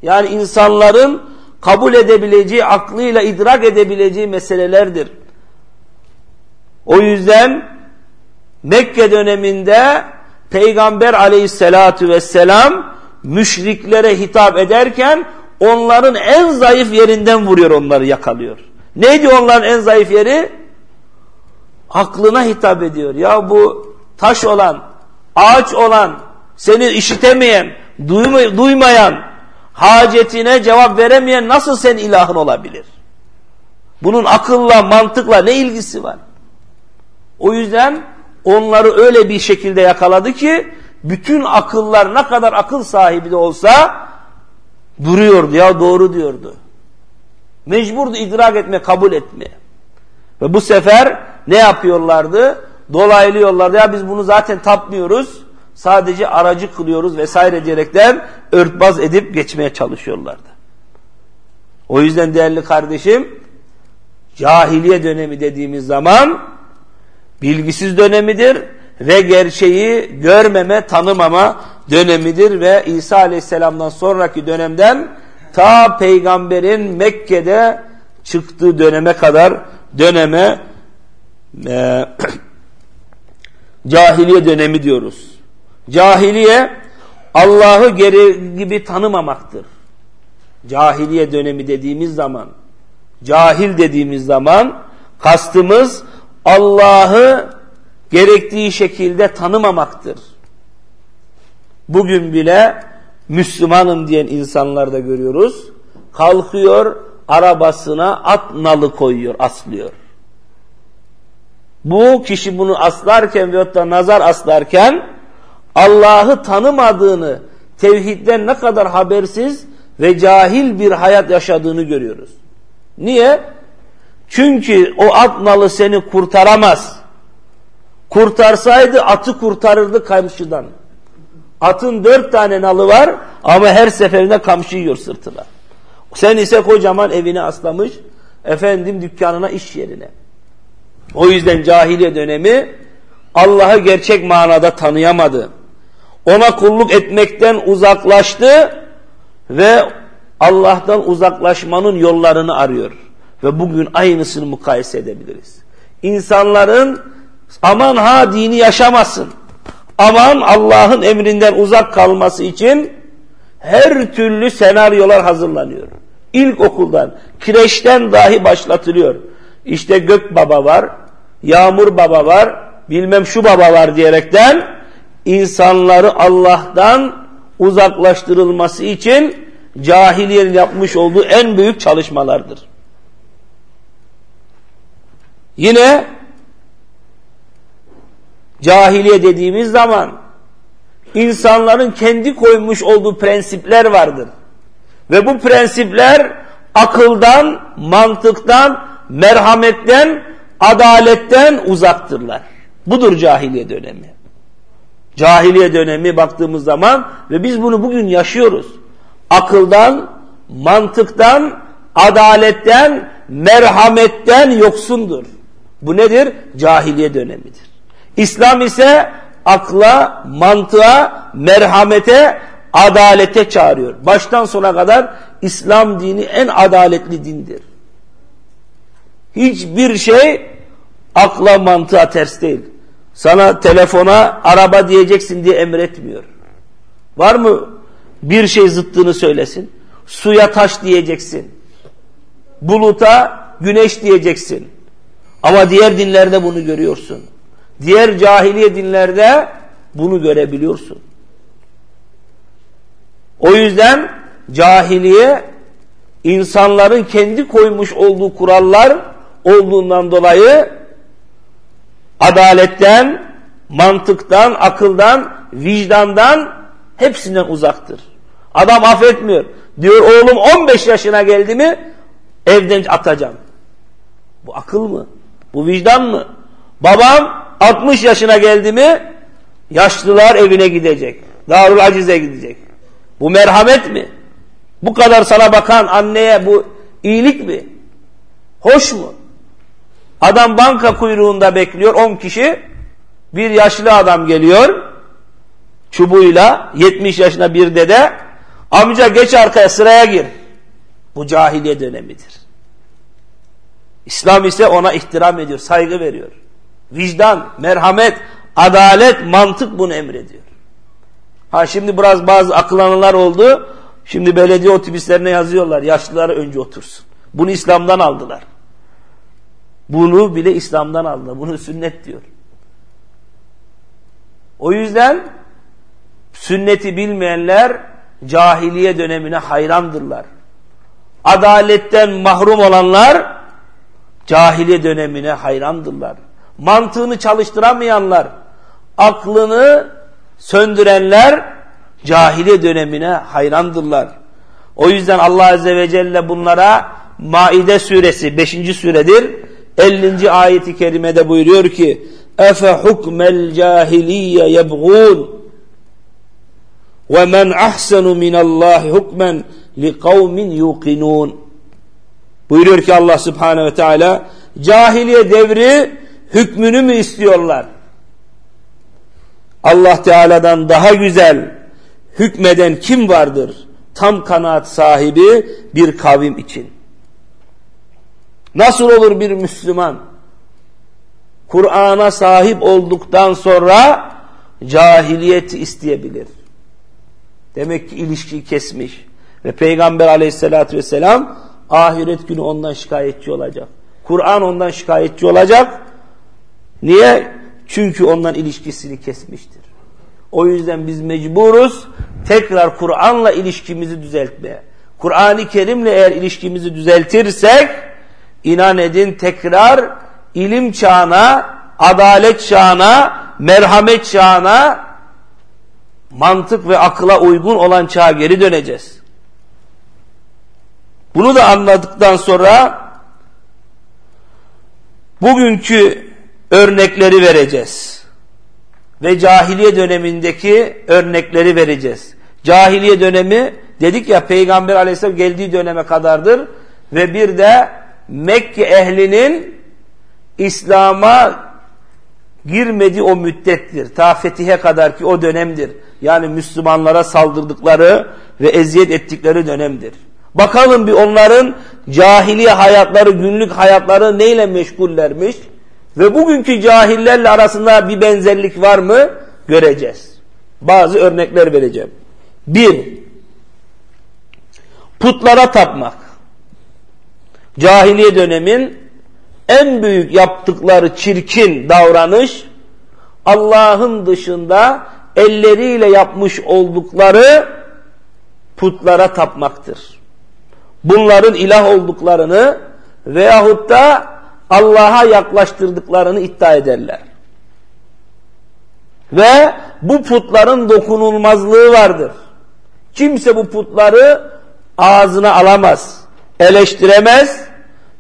Yani insanların kabul edebileceği, aklıyla idrak edebileceği meselelerdir. O yüzden Mekke döneminde Peygamber aleyhissalatu vesselam müşriklere hitap ederken onların en zayıf yerinden vuruyor onları yakalıyor. Neydi onların en zayıf yeri? Aklına hitap ediyor. Ya bu taş olan, ağaç olan, seni işitemeyen, duymayan, hacetine cevap veremeyen nasıl sen ilahın olabilir? Bunun akılla, mantıkla ne ilgisi var? O yüzden onları öyle bir şekilde yakaladı ki bütün akıllar ne kadar akıl sahibi de olsa duruyordu ya doğru diyordu. Mecburdu idrak etme, kabul etme. Ve bu sefer ne yapıyorlardı? Dolaylı yollarda ya biz bunu zaten tapmıyoruz. Sadece aracı kılıyoruz vesaire diyerekten örtbaz edip geçmeye çalışıyorlardı. O yüzden değerli kardeşim cahiliye dönemi dediğimiz zaman bilgisiz dönemidir ve gerçeği görmeme, tanımama dönemidir ve İsa Aleyhisselam'dan sonraki dönemden ta peygamberin Mekke'de çıktığı döneme kadar döneme e, cahiliye dönemi diyoruz. Cahiliye Allah'ı geri gibi tanımamaktır. Cahiliye dönemi dediğimiz zaman, cahil dediğimiz zaman kastımız Allah'ı gerektiği şekilde tanımamaktır. Bugün bile Müslümanım diyen insanlarda görüyoruz. Kalkıyor arabasına at nalı koyuyor, aslıyor. Bu kişi bunu aslarken veyahut da nazar aslarken Allah'ı tanımadığını, tevhidden ne kadar habersiz ve cahil bir hayat yaşadığını görüyoruz. Niye? Çünkü o at nalı seni kurtaramaz. Kurtarsaydı atı kurtarırdı kamçıdan. Atın dört tane nalı var ama her seferinde kamçı yiyor sırtına. Sen ise kocaman evini aslamış, efendim dükkanına, iş yerine. O yüzden cahiliye dönemi Allah'ı gerçek manada tanıyamadı. Ona kulluk etmekten uzaklaştı ve Allah'tan uzaklaşmanın yollarını arıyor. Ve bugün aynısını mukayese edebiliriz. İnsanların aman ha dini yaşamasın, aman Allah'ın emrinden uzak kalması için her türlü senaryolar hazırlanıyor. İlk okuldan, kireçten dahi başlatılıyor. İşte gök baba var, yağmur baba var, bilmem şu baba var diyerekten insanları Allah'tan uzaklaştırılması için cahiliyenin yapmış olduğu en büyük çalışmalardır. Yine cahiliye dediğimiz zaman insanların kendi koymuş olduğu prensipler vardır. Ve bu prensipler akıldan, mantıktan, merhametten, adaletten uzaktırlar. Budur cahiliye dönemi. Cahiliye dönemi baktığımız zaman ve biz bunu bugün yaşıyoruz. Akıldan, mantıktan, adaletten, merhametten yoksundur. Bu nedir? Cahiliye dönemidir. İslam ise akla, mantığa, merhamete, adalete çağırıyor. Baştan sona kadar İslam dini en adaletli dindir. Hiçbir şey akla mantığa ters değil. Sana telefona araba diyeceksin diye emretmiyor. Var mı bir şey zıttını söylesin? Suya taş diyeceksin. Buluta güneş diyeceksin. Ama diğer dinlerde bunu görüyorsun. Diğer cahiliye dinlerde bunu görebiliyorsun. O yüzden cahiliye insanların kendi koymuş olduğu kurallar olduğundan dolayı adaletten, mantıktan, akıldan, vicdandan hepsinden uzaktır. Adam affetmiyor. Diyor oğlum 15 yaşına geldi mi evden atacağım. Bu akıl mı? Bu vicdan mı? Babam 60 yaşına geldi mi yaşlılar evine gidecek. Darul Aciz'e gidecek. Bu merhamet mi? Bu kadar sana bakan anneye bu iyilik mi? Hoş mu? Adam banka kuyruğunda bekliyor 10 kişi. Bir yaşlı adam geliyor çubuğuyla 70 yaşında bir dede amca geç arkaya sıraya gir. Bu cahiliye dönemidir. İslam ise ona ihtiram ediyor, saygı veriyor. Vicdan, merhamet, adalet, mantık bunu emrediyor. Ha şimdi biraz bazı akıllananlar oldu. Şimdi belediye otobüslerine yazıyorlar. Yaşlıları önce otursun. Bunu İslam'dan aldılar. Bunu bile İslam'dan aldılar. Bunu sünnet diyor. O yüzden sünneti bilmeyenler cahiliye dönemine hayrandırlar. Adaletten mahrum olanlar cahiliye dönemine hayrandırlar. Mantığını çalıştıramayanlar, aklını söndürenler cahiliye dönemine hayrandırlar. O yüzden Allah Azze ve Celle bunlara Maide suresi 5. suredir. 50. ayeti kerimede buyuruyor ki Efe hukmel cahiliye yebğûn ve men ahsenu minallahi hukmen li kavmin yuqinun buyuruyor ki Allah Subhanahu ve Teala cahiliye devri hükmünü mü istiyorlar? Allah Teala'dan daha güzel hükmeden kim vardır? Tam kanaat sahibi bir kavim için. Nasıl olur bir Müslüman? Kur'an'a sahip olduktan sonra cahiliyeti isteyebilir. Demek ki ilişkiyi kesmiş. Ve Peygamber aleyhissalatü vesselam ahiret günü ondan şikayetçi olacak. Kur'an ondan şikayetçi olacak. Niye? Çünkü ondan ilişkisini kesmiştir. O yüzden biz mecburuz tekrar Kur'an'la ilişkimizi düzeltmeye. Kur'an-ı Kerim'le eğer ilişkimizi düzeltirsek inan edin tekrar ilim çağına, adalet çağına, merhamet çağına mantık ve akıla uygun olan çağa geri döneceğiz. Bunu da anladıktan sonra bugünkü örnekleri vereceğiz. Ve cahiliye dönemindeki örnekleri vereceğiz. Cahiliye dönemi dedik ya Peygamber aleyhisselam geldiği döneme kadardır. Ve bir de Mekke ehlinin İslam'a girmediği o müddettir. Ta fetihe kadar ki o dönemdir. Yani Müslümanlara saldırdıkları ve eziyet ettikleri dönemdir. Bakalım bir onların cahiliye hayatları, günlük hayatları neyle meşgullermiş? Ve bugünkü cahillerle arasında bir benzerlik var mı? Göreceğiz. Bazı örnekler vereceğim. Bir, putlara tapmak. Cahiliye dönemin en büyük yaptıkları çirkin davranış Allah'ın dışında elleriyle yapmış oldukları putlara tapmaktır. Bunların ilah olduklarını veyahut da Allah'a yaklaştırdıklarını iddia ederler. Ve bu putların dokunulmazlığı vardır. Kimse bu putları ağzına alamaz, eleştiremez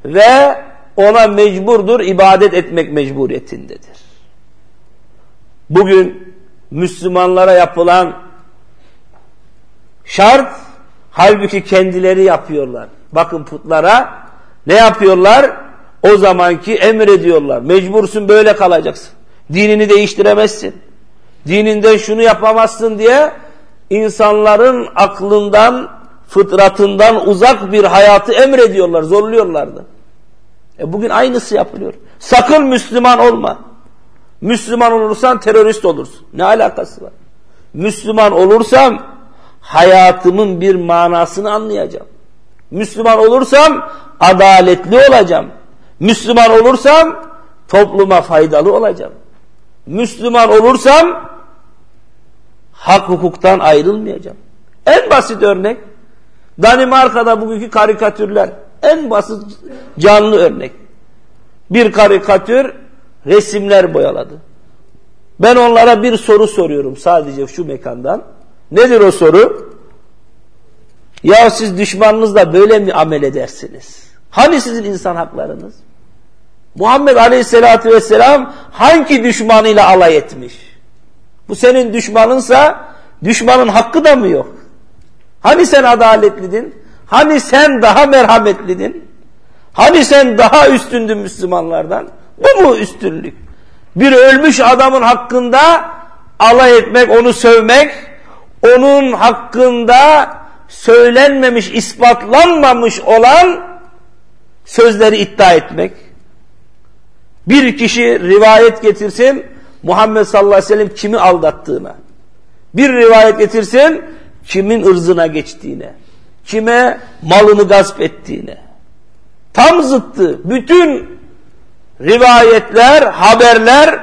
ve ona mecburdur, ibadet etmek mecburiyetindedir. Bugün Müslümanlara yapılan şart halbuki kendileri yapıyorlar. Bakın putlara ne yapıyorlar? O zamanki emrediyorlar. Mecbursun böyle kalacaksın. Dinini değiştiremezsin. Dininden şunu yapamazsın diye insanların aklından, fıtratından uzak bir hayatı emrediyorlar, zorluyorlardı. E bugün aynısı yapılıyor. Sakın Müslüman olma. Müslüman olursan terörist olursun. Ne alakası var? Müslüman olursam hayatımın bir manasını anlayacağım. Müslüman olursam adaletli olacağım. Müslüman olursam topluma faydalı olacağım. Müslüman olursam hak hukuktan ayrılmayacağım. En basit örnek Danimarka'da bugünkü karikatürler. En basit canlı örnek. Bir karikatür resimler boyaladı. Ben onlara bir soru soruyorum sadece şu mekandan. Nedir o soru? Ya siz düşmanınızla böyle mi amel edersiniz? Hani sizin insan haklarınız? Muhammed Aleyhisselatü Vesselam hangi düşmanıyla alay etmiş? Bu senin düşmanınsa düşmanın hakkı da mı yok? Hani sen adaletlidin? Hani sen daha merhametlidin? Hani sen daha üstündün Müslümanlardan? Bu mu üstünlük? Bir ölmüş adamın hakkında alay etmek, onu sövmek, onun hakkında söylenmemiş, ispatlanmamış olan sözleri iddia etmek. Bir kişi rivayet getirsin Muhammed sallallahu aleyhi ve sellem kimi aldattığına. Bir rivayet getirsin kimin ırzına geçtiğine. Kime malını gasp ettiğine. Tam zıttı. Bütün rivayetler, haberler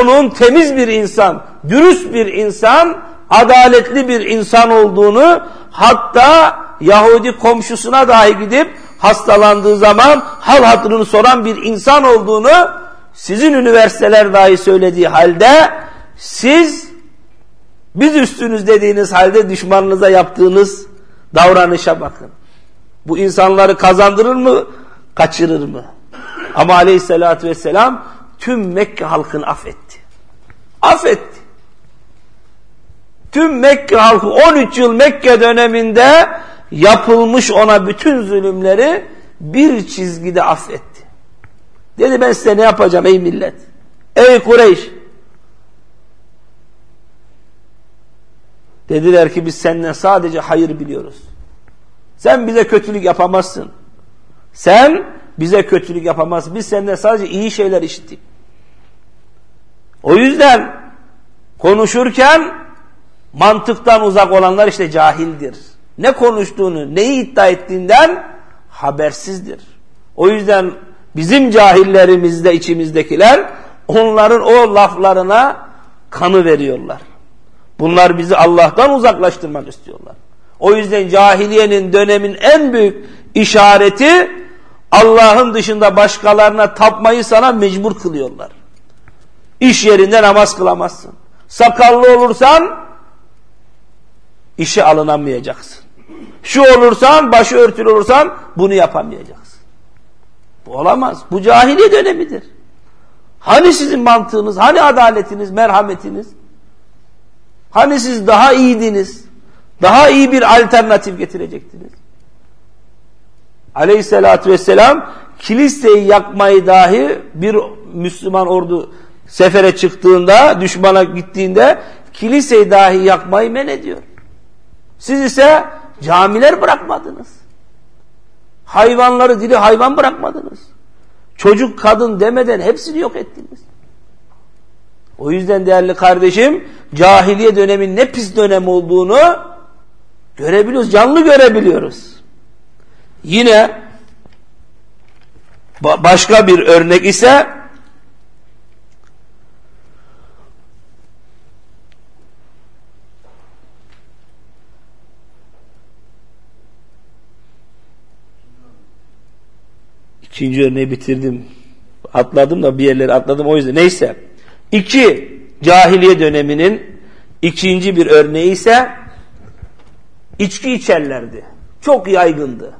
onun temiz bir insan, dürüst bir insan, adaletli bir insan olduğunu hatta Yahudi komşusuna dahi gidip hastalandığı zaman hal hatırını soran bir insan olduğunu sizin üniversiteler dahi söylediği halde siz biz üstünüz dediğiniz halde düşmanınıza yaptığınız davranışa bakın. Bu insanları kazandırır mı, kaçırır mı? Ama aleyhissalatü vesselam tüm Mekke halkını affetti. Affetti. Tüm Mekke halkı 13 yıl Mekke döneminde yapılmış ona bütün zulümleri bir çizgide affetti. Dedi ben size ne yapacağım ey millet? Ey Kureyş! Dediler ki biz senden sadece hayır biliyoruz. Sen bize kötülük yapamazsın. Sen bize kötülük yapamazsın. Biz senden sadece iyi şeyler işittik. O yüzden konuşurken mantıktan uzak olanlar işte cahildir. Ne konuştuğunu, neyi iddia ettiğinden habersizdir. O yüzden bizim cahillerimizde içimizdekiler onların o laflarına kanı veriyorlar. Bunlar bizi Allah'tan uzaklaştırmak istiyorlar. O yüzden cahiliyenin dönemin en büyük işareti Allah'ın dışında başkalarına tapmayı sana mecbur kılıyorlar. İş yerinde namaz kılamazsın. Sakallı olursan işe alınamayacaksın. Şu olursan, başı örtülü olursan bunu yapamayacaksın. Bu olamaz. Bu cahiliye dönemidir. Hani sizin mantığınız, hani adaletiniz, merhametiniz? Hani siz daha iyiydiniz? Daha iyi bir alternatif getirecektiniz. Aleyhissalatü vesselam kiliseyi yakmayı dahi bir Müslüman ordu sefere çıktığında, düşmana gittiğinde kiliseyi dahi yakmayı men ediyor. Siz ise camiler bırakmadınız. Hayvanları dili hayvan bırakmadınız. Çocuk kadın demeden hepsini yok ettiniz. O yüzden değerli kardeşim cahiliye dönemin ne pis dönem olduğunu görebiliyoruz. Canlı görebiliyoruz. Yine başka bir örnek ise ikinci örneği bitirdim. Atladım da bir yerleri atladım o yüzden. Neyse. İki, cahiliye döneminin ikinci bir örneği ise içki içerlerdi. Çok yaygındı.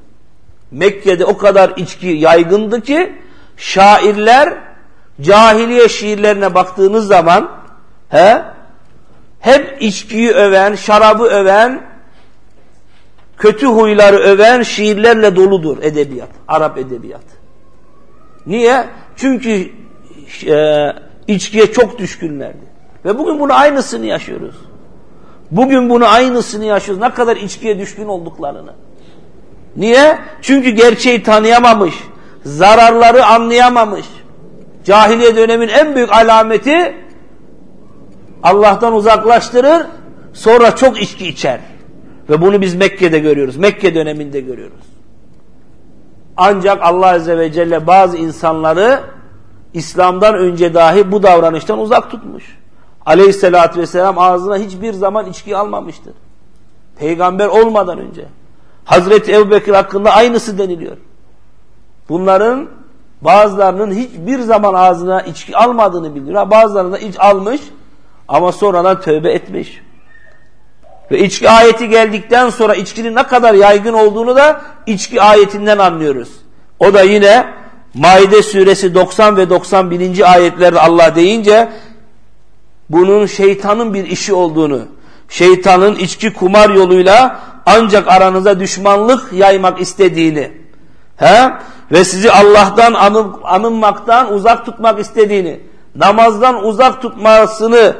Mekke'de o kadar içki yaygındı ki şairler cahiliye şiirlerine baktığınız zaman he, hep içkiyi öven, şarabı öven, kötü huyları öven şiirlerle doludur edebiyat, Arap edebiyatı. Niye? Çünkü e, içkiye çok düşkünlerdi. Ve bugün bunu aynısını yaşıyoruz. Bugün bunu aynısını yaşıyoruz. Ne kadar içkiye düşkün olduklarını. Niye? Çünkü gerçeği tanıyamamış. Zararları anlayamamış. Cahiliye dönemin en büyük alameti Allah'tan uzaklaştırır. Sonra çok içki içer. Ve bunu biz Mekke'de görüyoruz. Mekke döneminde görüyoruz. Ancak Allah Azze ve Celle bazı insanları İslam'dan önce dahi bu davranıştan uzak tutmuş. Aleyhisselatü vesselam ağzına hiçbir zaman içki almamıştır. Peygamber olmadan önce. Hazreti Ebubekir hakkında aynısı deniliyor. Bunların bazılarının hiçbir zaman ağzına içki almadığını bildiriyor. Bazılarında iç almış ama sonradan tövbe etmiş. Ve içki ayeti geldikten sonra içkinin ne kadar yaygın olduğunu da içki ayetinden anlıyoruz. O da yine Maide suresi 90 ve 91. ayetlerde Allah deyince bunun şeytanın bir işi olduğunu, şeytanın içki kumar yoluyla ancak aranıza düşmanlık yaymak istediğini he? ve sizi Allah'tan anım, anınmaktan uzak tutmak istediğini, namazdan uzak tutmasını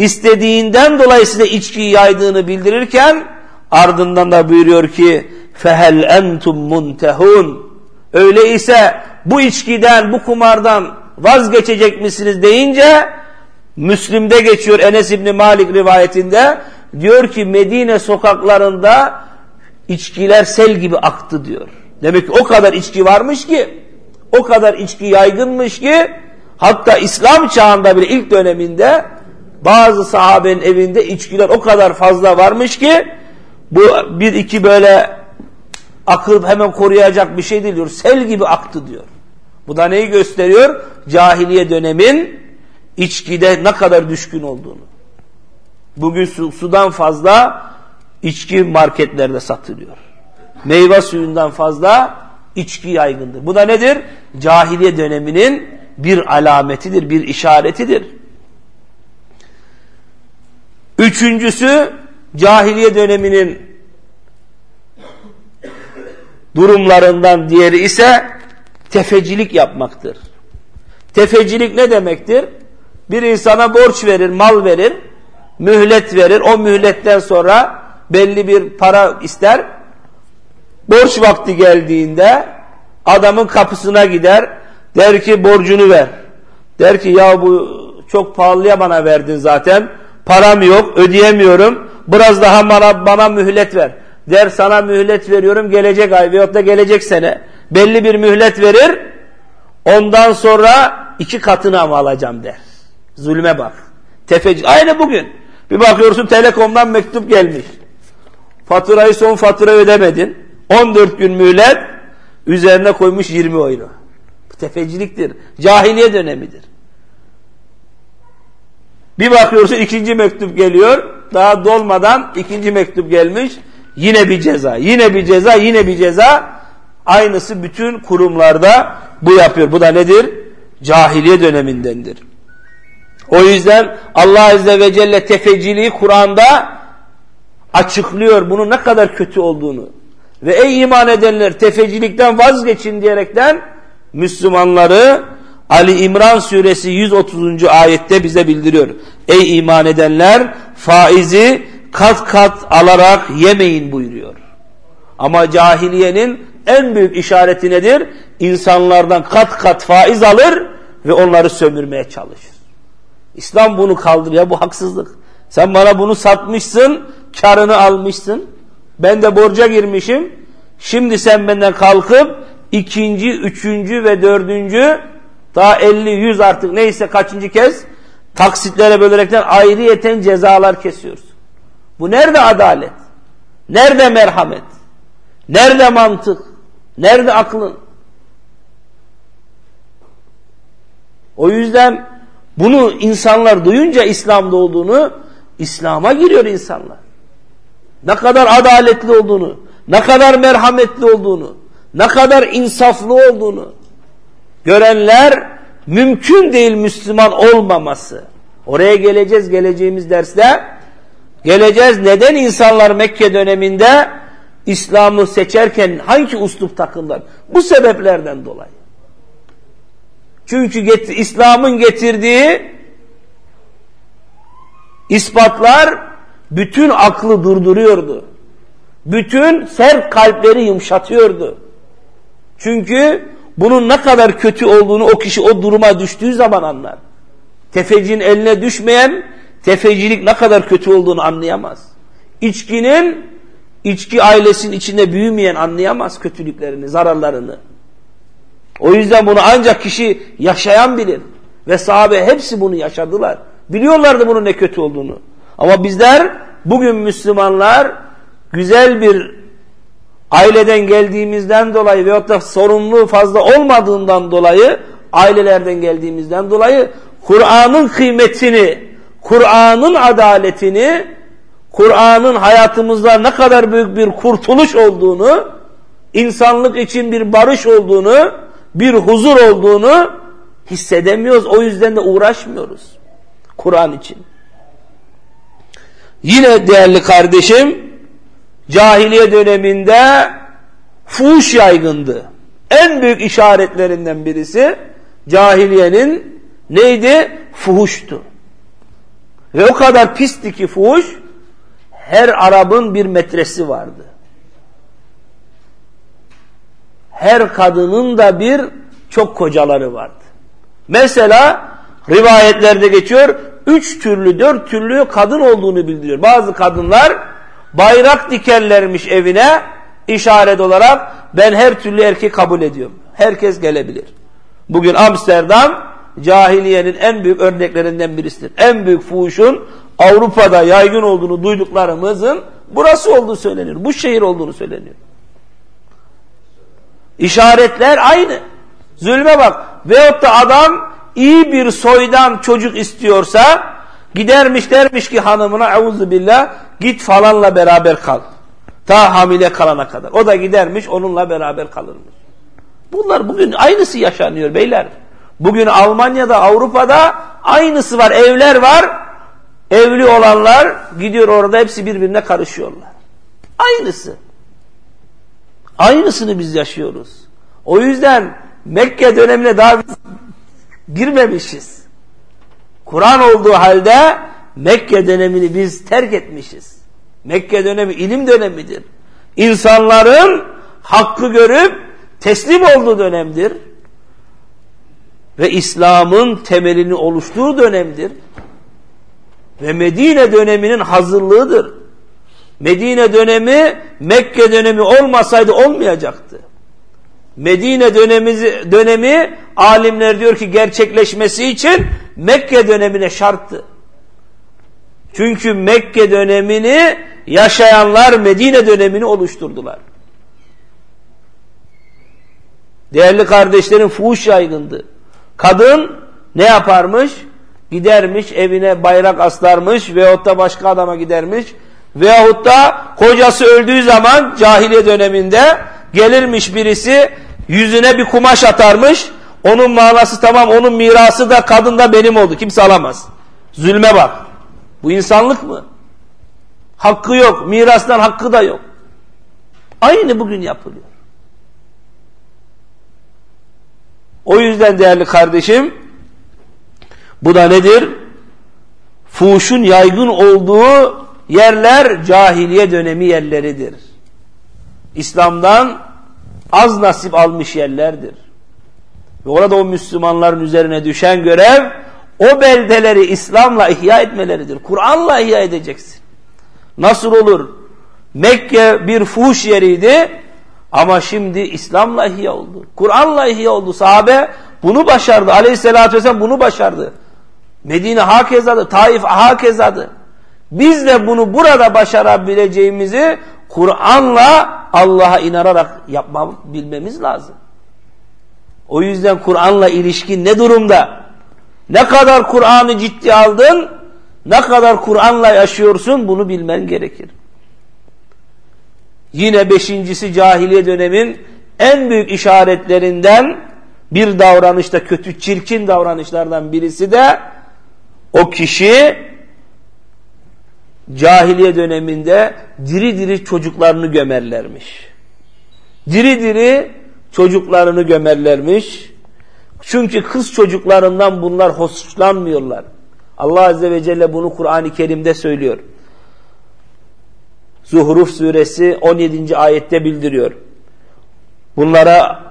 istediğinden dolayı size içkiyi yaydığını bildirirken ardından da buyuruyor ki fehel entum muntehun öyleyse bu içkiden bu kumardan vazgeçecek misiniz deyince Müslim'de geçiyor Enes İbni Malik rivayetinde diyor ki Medine sokaklarında içkiler sel gibi aktı diyor. Demek ki o kadar içki varmış ki o kadar içki yaygınmış ki hatta İslam çağında bile ilk döneminde bazı sahabenin evinde içkiler o kadar fazla varmış ki bu bir iki böyle akıl hemen koruyacak bir şey değil diyor. Sel gibi aktı diyor. Bu da neyi gösteriyor? Cahiliye dönemin içkide ne kadar düşkün olduğunu. Bugün su, sudan fazla içki marketlerde satılıyor. Meyve suyundan fazla içki yaygındır. Bu da nedir? Cahiliye döneminin bir alametidir, bir işaretidir. Üçüncüsü cahiliye döneminin durumlarından diğeri ise tefecilik yapmaktır. Tefecilik ne demektir? Bir insana borç verir, mal verir, mühlet verir. O mühletten sonra belli bir para ister. Borç vakti geldiğinde adamın kapısına gider. Der ki borcunu ver. Der ki ya bu çok pahalıya bana verdin zaten. Param yok, ödeyemiyorum. Biraz daha bana, bana mühlet ver. Der sana mühlet veriyorum gelecek ay veyahut da gelecek sene. Belli bir mühlet verir. Ondan sonra iki katını mı alacağım der. Zulme bak. Tefeci. Aynı bugün. Bir bakıyorsun telekomdan mektup gelmiş. Faturayı son fatura ödemedin. 14 gün mühlet üzerine koymuş 20 euro. Bu tefeciliktir. Cahiliye dönemidir. Bir bakıyorsun ikinci mektup geliyor. Daha dolmadan ikinci mektup gelmiş. Yine bir ceza, yine bir ceza, yine bir ceza. Aynısı bütün kurumlarda bu yapıyor. Bu da nedir? Cahiliye dönemindendir. O yüzden Allah Azze ve Celle tefeciliği Kur'an'da açıklıyor bunun ne kadar kötü olduğunu. Ve ey iman edenler tefecilikten vazgeçin diyerekten Müslümanları Ali İmran suresi 130. ayette bize bildiriyor. Ey iman edenler faizi kat kat alarak yemeyin buyuruyor. Ama cahiliyenin en büyük işareti nedir? İnsanlardan kat kat faiz alır ve onları sömürmeye çalışır. İslam bunu kaldırıyor. Bu haksızlık. Sen bana bunu satmışsın, karını almışsın. Ben de borca girmişim. Şimdi sen benden kalkıp ikinci, üçüncü ve dördüncü daha elli, yüz artık neyse kaçıncı kez taksitlere bölerekten ayrıyeten cezalar kesiyoruz. Bu nerede adalet? Nerede merhamet? Nerede mantık? Nerede aklın? O yüzden bunu insanlar duyunca İslam'da olduğunu İslam'a giriyor insanlar. Ne kadar adaletli olduğunu, ne kadar merhametli olduğunu, ne kadar insaflı olduğunu görenler mümkün değil Müslüman olmaması. Oraya geleceğiz geleceğimiz derste. Geleceğiz neden insanlar Mekke döneminde İslam'ı seçerken hangi uslup takınlar? Bu sebeplerden dolayı. Çünkü İslam'ın getirdiği ispatlar bütün aklı durduruyordu. Bütün sert kalpleri yumuşatıyordu. Çünkü bunun ne kadar kötü olduğunu o kişi o duruma düştüğü zaman anlar. Tefecinin eline düşmeyen tefecilik ne kadar kötü olduğunu anlayamaz. İçkinin içki ailesinin içinde büyümeyen anlayamaz kötülüklerini, zararlarını. O yüzden bunu ancak kişi yaşayan bilir. Ve sahabe hepsi bunu yaşadılar. Biliyorlardı bunun ne kötü olduğunu. Ama bizler bugün Müslümanlar güzel bir aileden geldiğimizden dolayı veyahut da sorumluluğu fazla olmadığından dolayı ailelerden geldiğimizden dolayı Kur'an'ın kıymetini, Kur'an'ın adaletini, Kur'an'ın hayatımızda ne kadar büyük bir kurtuluş olduğunu, insanlık için bir barış olduğunu, bir huzur olduğunu hissedemiyoruz. O yüzden de uğraşmıyoruz Kur'an için. Yine değerli kardeşim, cahiliye döneminde fuhuş yaygındı. En büyük işaretlerinden birisi cahiliyenin neydi? Fuhuştu. Ve o kadar pisti ki fuhuş her Arap'ın bir metresi vardı. Her kadının da bir çok kocaları vardı. Mesela rivayetlerde geçiyor üç türlü dört türlü kadın olduğunu bildiriyor. Bazı kadınlar bayrak dikerlermiş evine işaret olarak ben her türlü erkek kabul ediyorum. Herkes gelebilir. Bugün Amsterdam cahiliyenin en büyük örneklerinden birisidir. En büyük fuhuşun Avrupa'da yaygın olduğunu duyduklarımızın burası olduğu söyleniyor. Bu şehir olduğunu söyleniyor. İşaretler aynı. Zulme bak. Veyahut da adam iyi bir soydan çocuk istiyorsa gidermiş dermiş ki hanımına euzu billah git falanla beraber kal. Ta hamile kalana kadar. O da gidermiş onunla beraber kalırmış. Bunlar bugün aynısı yaşanıyor beyler. Bugün Almanya'da, Avrupa'da aynısı var. Evler var. Evli olanlar gidiyor orada hepsi birbirine karışıyorlar. Aynısı. Aynısını biz yaşıyoruz. O yüzden Mekke dönemine daha girmemişiz. Kur'an olduğu halde Mekke dönemini biz terk etmişiz. Mekke dönemi ilim dönemidir. İnsanların hakkı görüp teslim olduğu dönemdir. Ve İslam'ın temelini oluştuğu dönemdir. Ve Medine döneminin hazırlığıdır. Medine dönemi Mekke dönemi olmasaydı olmayacaktı. Medine dönemi, dönemi alimler diyor ki gerçekleşmesi için Mekke dönemine şarttı. Çünkü Mekke dönemini yaşayanlar Medine dönemini oluşturdular. Değerli kardeşlerin fuhuş yaygındı. Kadın ne yaparmış? Gidermiş evine bayrak aslarmış veyahut da başka adama gidermiş. Veyahut da kocası öldüğü zaman cahiliye döneminde gelirmiş birisi yüzüne bir kumaş atarmış. Onun manası tamam onun mirası da kadın da benim oldu. Kimse alamaz. Zulme bak. Bu insanlık mı? Hakkı yok. Mirastan hakkı da yok. Aynı bugün yapılıyor. O yüzden değerli kardeşim bu da nedir? Fuhuşun yaygın olduğu yerler cahiliye dönemi yerleridir. İslam'dan az nasip almış yerlerdir. Ve orada o Müslümanların üzerine düşen görev o beldeleri İslam'la ihya etmeleridir. Kur'an'la ihya edeceksin. Nasıl olur? Mekke bir fuhuş yeriydi ama şimdi İslam'la ihya oldu. Kur'an'la ihya oldu. Sahabe bunu başardı. Aleyhisselatü vesselam bunu başardı. Medine hakezadı. Taif hakezadı. Biz de bunu burada başarabileceğimizi Kur'an'la Allah'a inanarak yapmam, bilmemiz lazım. O yüzden Kur'an'la ilişkin ne durumda? Ne kadar Kur'an'ı ciddi aldın, ne kadar Kur'an'la yaşıyorsun bunu bilmen gerekir. Yine beşincisi cahiliye dönemin en büyük işaretlerinden bir davranışta kötü çirkin davranışlardan birisi de o kişi cahiliye döneminde diri diri çocuklarını gömerlermiş. Diri diri çocuklarını gömerlermiş. Çünkü kız çocuklarından bunlar hoşlanmıyorlar. Allah Azze ve Celle bunu Kur'an-ı Kerim'de söylüyor. Zuhruf suresi 17. ayette bildiriyor. Bunlara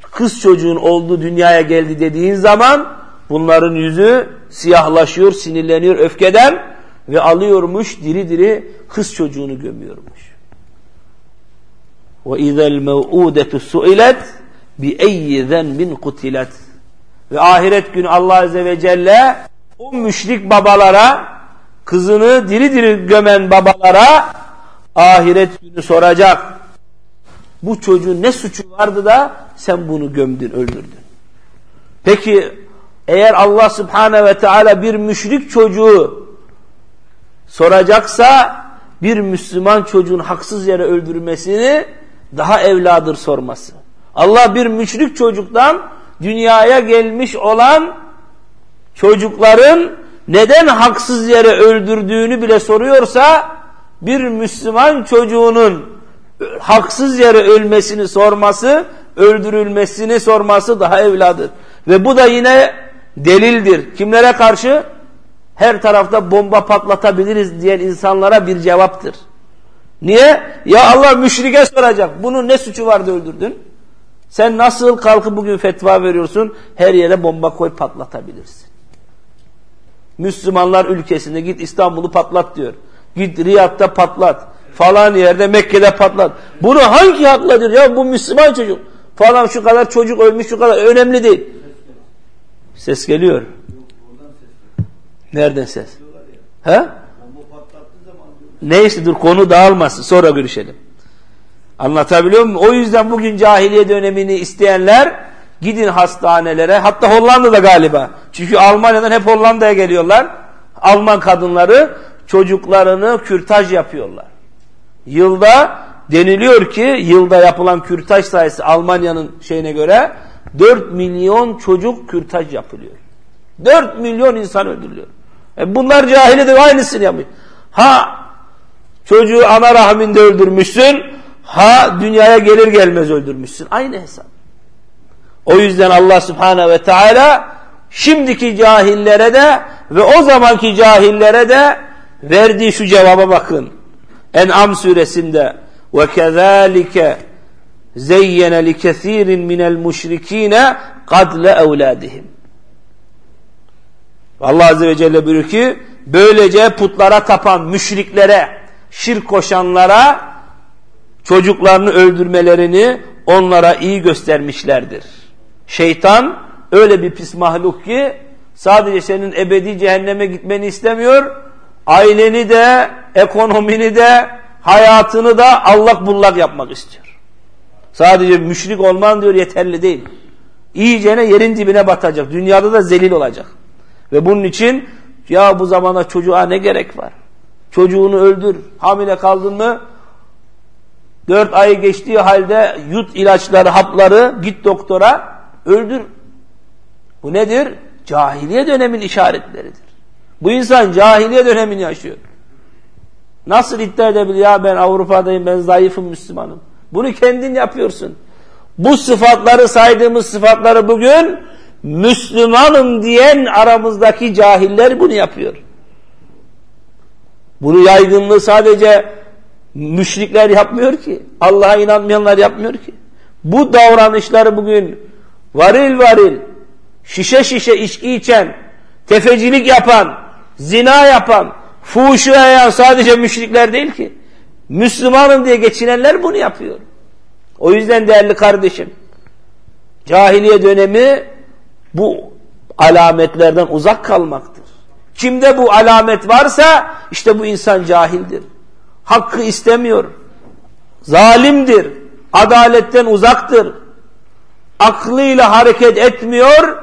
kız çocuğun olduğu dünyaya geldi dediğin zaman bunların yüzü siyahlaşıyor, sinirleniyor öfkeden ve alıyormuş diri diri kız çocuğunu gömüyormuş. Mev'udetu suilet bi eyyi zenbin kutilet. Ve ahiret günü Allah Azze ve Celle o müşrik babalara kızını diri diri gömen babalara ahiret günü soracak. Bu çocuğun ne suçu vardı da sen bunu gömdün, öldürdün. Peki eğer Allah Subhanahu ve Teala bir müşrik çocuğu soracaksa bir Müslüman çocuğun haksız yere öldürmesini daha evladır sorması. Allah bir müşrik çocuktan dünyaya gelmiş olan çocukların neden haksız yere öldürdüğünü bile soruyorsa bir Müslüman çocuğunun haksız yere ölmesini sorması, öldürülmesini sorması daha evladır. Ve bu da yine delildir. Kimlere karşı? Her tarafta bomba patlatabiliriz diyen insanlara bir cevaptır. Niye? Ya Allah müşrike soracak. Bunun ne suçu vardı öldürdün? Sen nasıl kalkıp bugün fetva veriyorsun? Her yere bomba koy patlatabilirsin. Müslümanlar ülkesinde git İstanbul'u patlat diyor. Git Riyad'da patlat. Falan yerde Mekke'de patlat. Bunu hangi hakladır ya bu Müslüman çocuk? Falan şu kadar çocuk ölmüş şu kadar önemli değil. Ses geliyor. Nereden ses? He? Neyse dur konu dağılmasın sonra görüşelim. Anlatabiliyor muyum? O yüzden bugün cahiliye dönemini isteyenler gidin hastanelere hatta Hollanda'da galiba. Çünkü Almanya'dan hep Hollanda'ya geliyorlar. Alman kadınları çocuklarını kürtaj yapıyorlar. Yılda deniliyor ki yılda yapılan kürtaj sayısı Almanya'nın şeyine göre 4 milyon çocuk kürtaj yapılıyor. 4 milyon insan öldürülüyor. E bunlar cahili de aynısını yapıyor. Ha çocuğu ana rahminde öldürmüşsün, ha dünyaya gelir gelmez öldürmüşsün. Aynı hesap. O yüzden Allah Subhanahu ve Teala şimdiki cahillere de ve o zamanki cahillere de verdiği şu cevaba bakın. En'am suresinde ve kezalike zeyyene li kesirin minel müşrikine kadle evladihim. Allah Azze ve Celle buyuruyor ki böylece putlara tapan müşriklere, şirk koşanlara çocuklarını öldürmelerini onlara iyi göstermişlerdir. Şeytan öyle bir pis mahluk ki sadece senin ebedi cehenneme gitmeni istemiyor aileni de, ekonomini de, hayatını da allak bullak yapmak istiyor. Sadece müşrik olman diyor yeterli değil. İyicene yerin dibine batacak. Dünyada da zelil olacak. Ve bunun için ya bu zamana çocuğa ne gerek var? Çocuğunu öldür. Hamile kaldın mı? Dört ay geçtiği halde yut ilaçları, hapları, git doktora, öldür. Bu nedir? Cahiliye dönemin işaretleridir. Bu insan cahiliye dönemini yaşıyor. Nasıl iddia edebilir ya ben Avrupa'dayım ben zayıfım Müslümanım. Bunu kendin yapıyorsun. Bu sıfatları saydığımız sıfatları bugün Müslümanım diyen aramızdaki cahiller bunu yapıyor. Bunu yaygınlığı sadece müşrikler yapmıyor ki. Allah'a inanmayanlar yapmıyor ki. Bu davranışları bugün varil varil şişe şişe içki içen, tefecilik yapan, zina yapan, fuhuşu yayan sadece müşrikler değil ki. Müslümanım diye geçinenler bunu yapıyor. O yüzden değerli kardeşim, cahiliye dönemi bu alametlerden uzak kalmaktır. Kimde bu alamet varsa işte bu insan cahildir. Hakkı istemiyor. Zalimdir. Adaletten uzaktır. Aklıyla hareket etmiyor.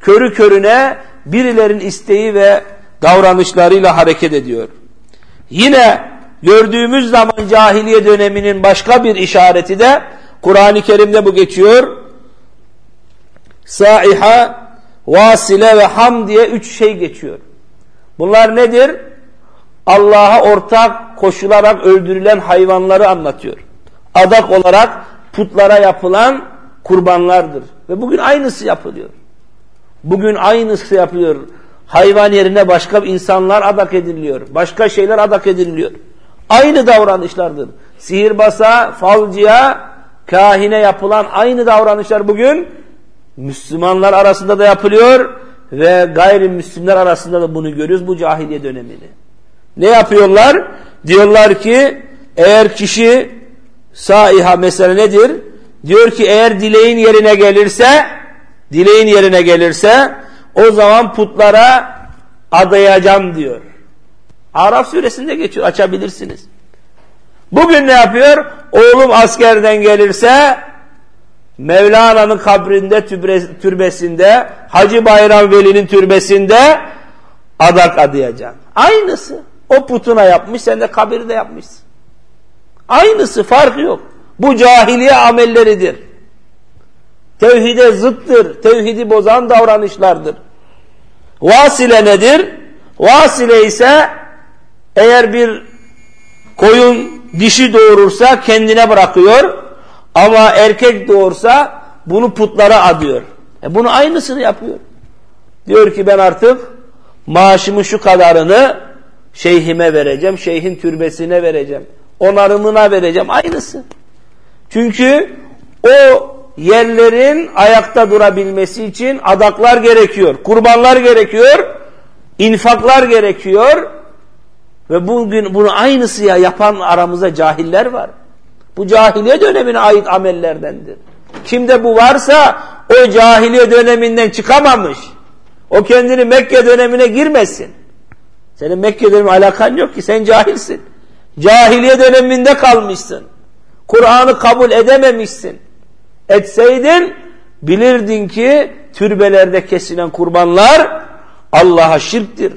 Körü körüne birilerin isteği ve davranışlarıyla hareket ediyor. Yine gördüğümüz zaman cahiliye döneminin başka bir işareti de Kur'an-ı Kerim'de bu geçiyor. Saiha, vasile ve ham diye üç şey geçiyor. Bunlar nedir? Allah'a ortak koşularak öldürülen hayvanları anlatıyor. Adak olarak putlara yapılan kurbanlardır. Ve bugün aynısı yapılıyor. Bugün aynısı yapılıyor. Hayvan yerine başka insanlar adak ediliyor. Başka şeyler adak ediliyor. Aynı davranışlardır. Sihirbasa, falcıya, kahine yapılan aynı davranışlar bugün Müslümanlar arasında da yapılıyor ve gayrimüslimler arasında da bunu görüyoruz bu cahiliye dönemini. Ne yapıyorlar? Diyorlar ki eğer kişi saiha mesela nedir? Diyor ki eğer dileğin yerine gelirse dileğin yerine gelirse o zaman putlara adayacağım diyor. Araf suresinde geçiyor açabilirsiniz. Bugün ne yapıyor? Oğlum askerden gelirse Mevlana'nın kabrinde türbesinde Hacı Bayram Veli'nin türbesinde adak adayacağım. Aynısı. O putuna yapmış sen de kabirde yapmışsın. Aynısı fark yok. Bu cahiliye amelleridir. Tevhide zıttır. Tevhidi bozan davranışlardır. Vasile nedir? Vasile ise eğer bir koyun dişi doğurursa kendine bırakıyor ama erkek doğursa bunu putlara adıyor. E bunu aynısını yapıyor. Diyor ki ben artık maaşımı şu kadarını şeyhime vereceğim, şeyhin türbesine vereceğim, onarımına vereceğim. Aynısı. Çünkü o yerlerin ayakta durabilmesi için adaklar gerekiyor, kurbanlar gerekiyor, infaklar gerekiyor ve bugün bunu aynısı ya yapan aramızda cahiller var. Bu cahiliye dönemine ait amellerdendir. Kimde bu varsa o cahiliye döneminden çıkamamış. O kendini Mekke dönemine girmesin. Senin Mekke dönemi alakan yok ki sen cahilsin. Cahiliye döneminde kalmışsın. Kur'an'ı kabul edememişsin. Etseydin bilirdin ki türbelerde kesilen kurbanlar Allah'a şirktir.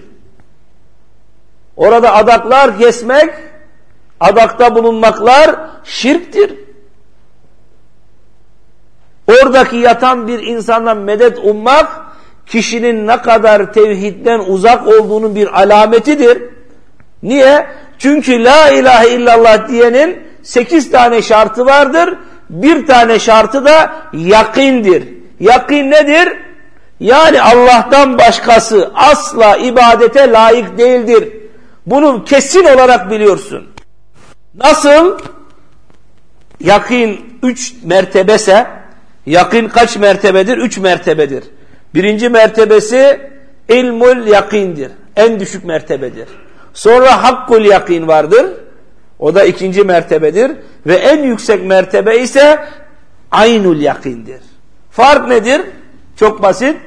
Orada adaklar kesmek, adakta bulunmaklar şirktir. Oradaki yatan bir insandan medet ummak, kişinin ne kadar tevhidden uzak olduğunun bir alametidir. Niye? Çünkü la ilahe illallah diyenin sekiz tane şartı vardır. Bir tane şartı da yakindir. Yakin nedir? Yani Allah'tan başkası asla ibadete layık değildir. Bunu kesin olarak biliyorsun. Nasıl? Yakin üç mertebese, yakin kaç mertebedir? Üç mertebedir. Birinci mertebesi ilmul yakindir. En düşük mertebedir. Sonra hakkul yakin vardır. O da ikinci mertebedir. Ve en yüksek mertebe ise aynul yakindir. Fark nedir? Çok basit.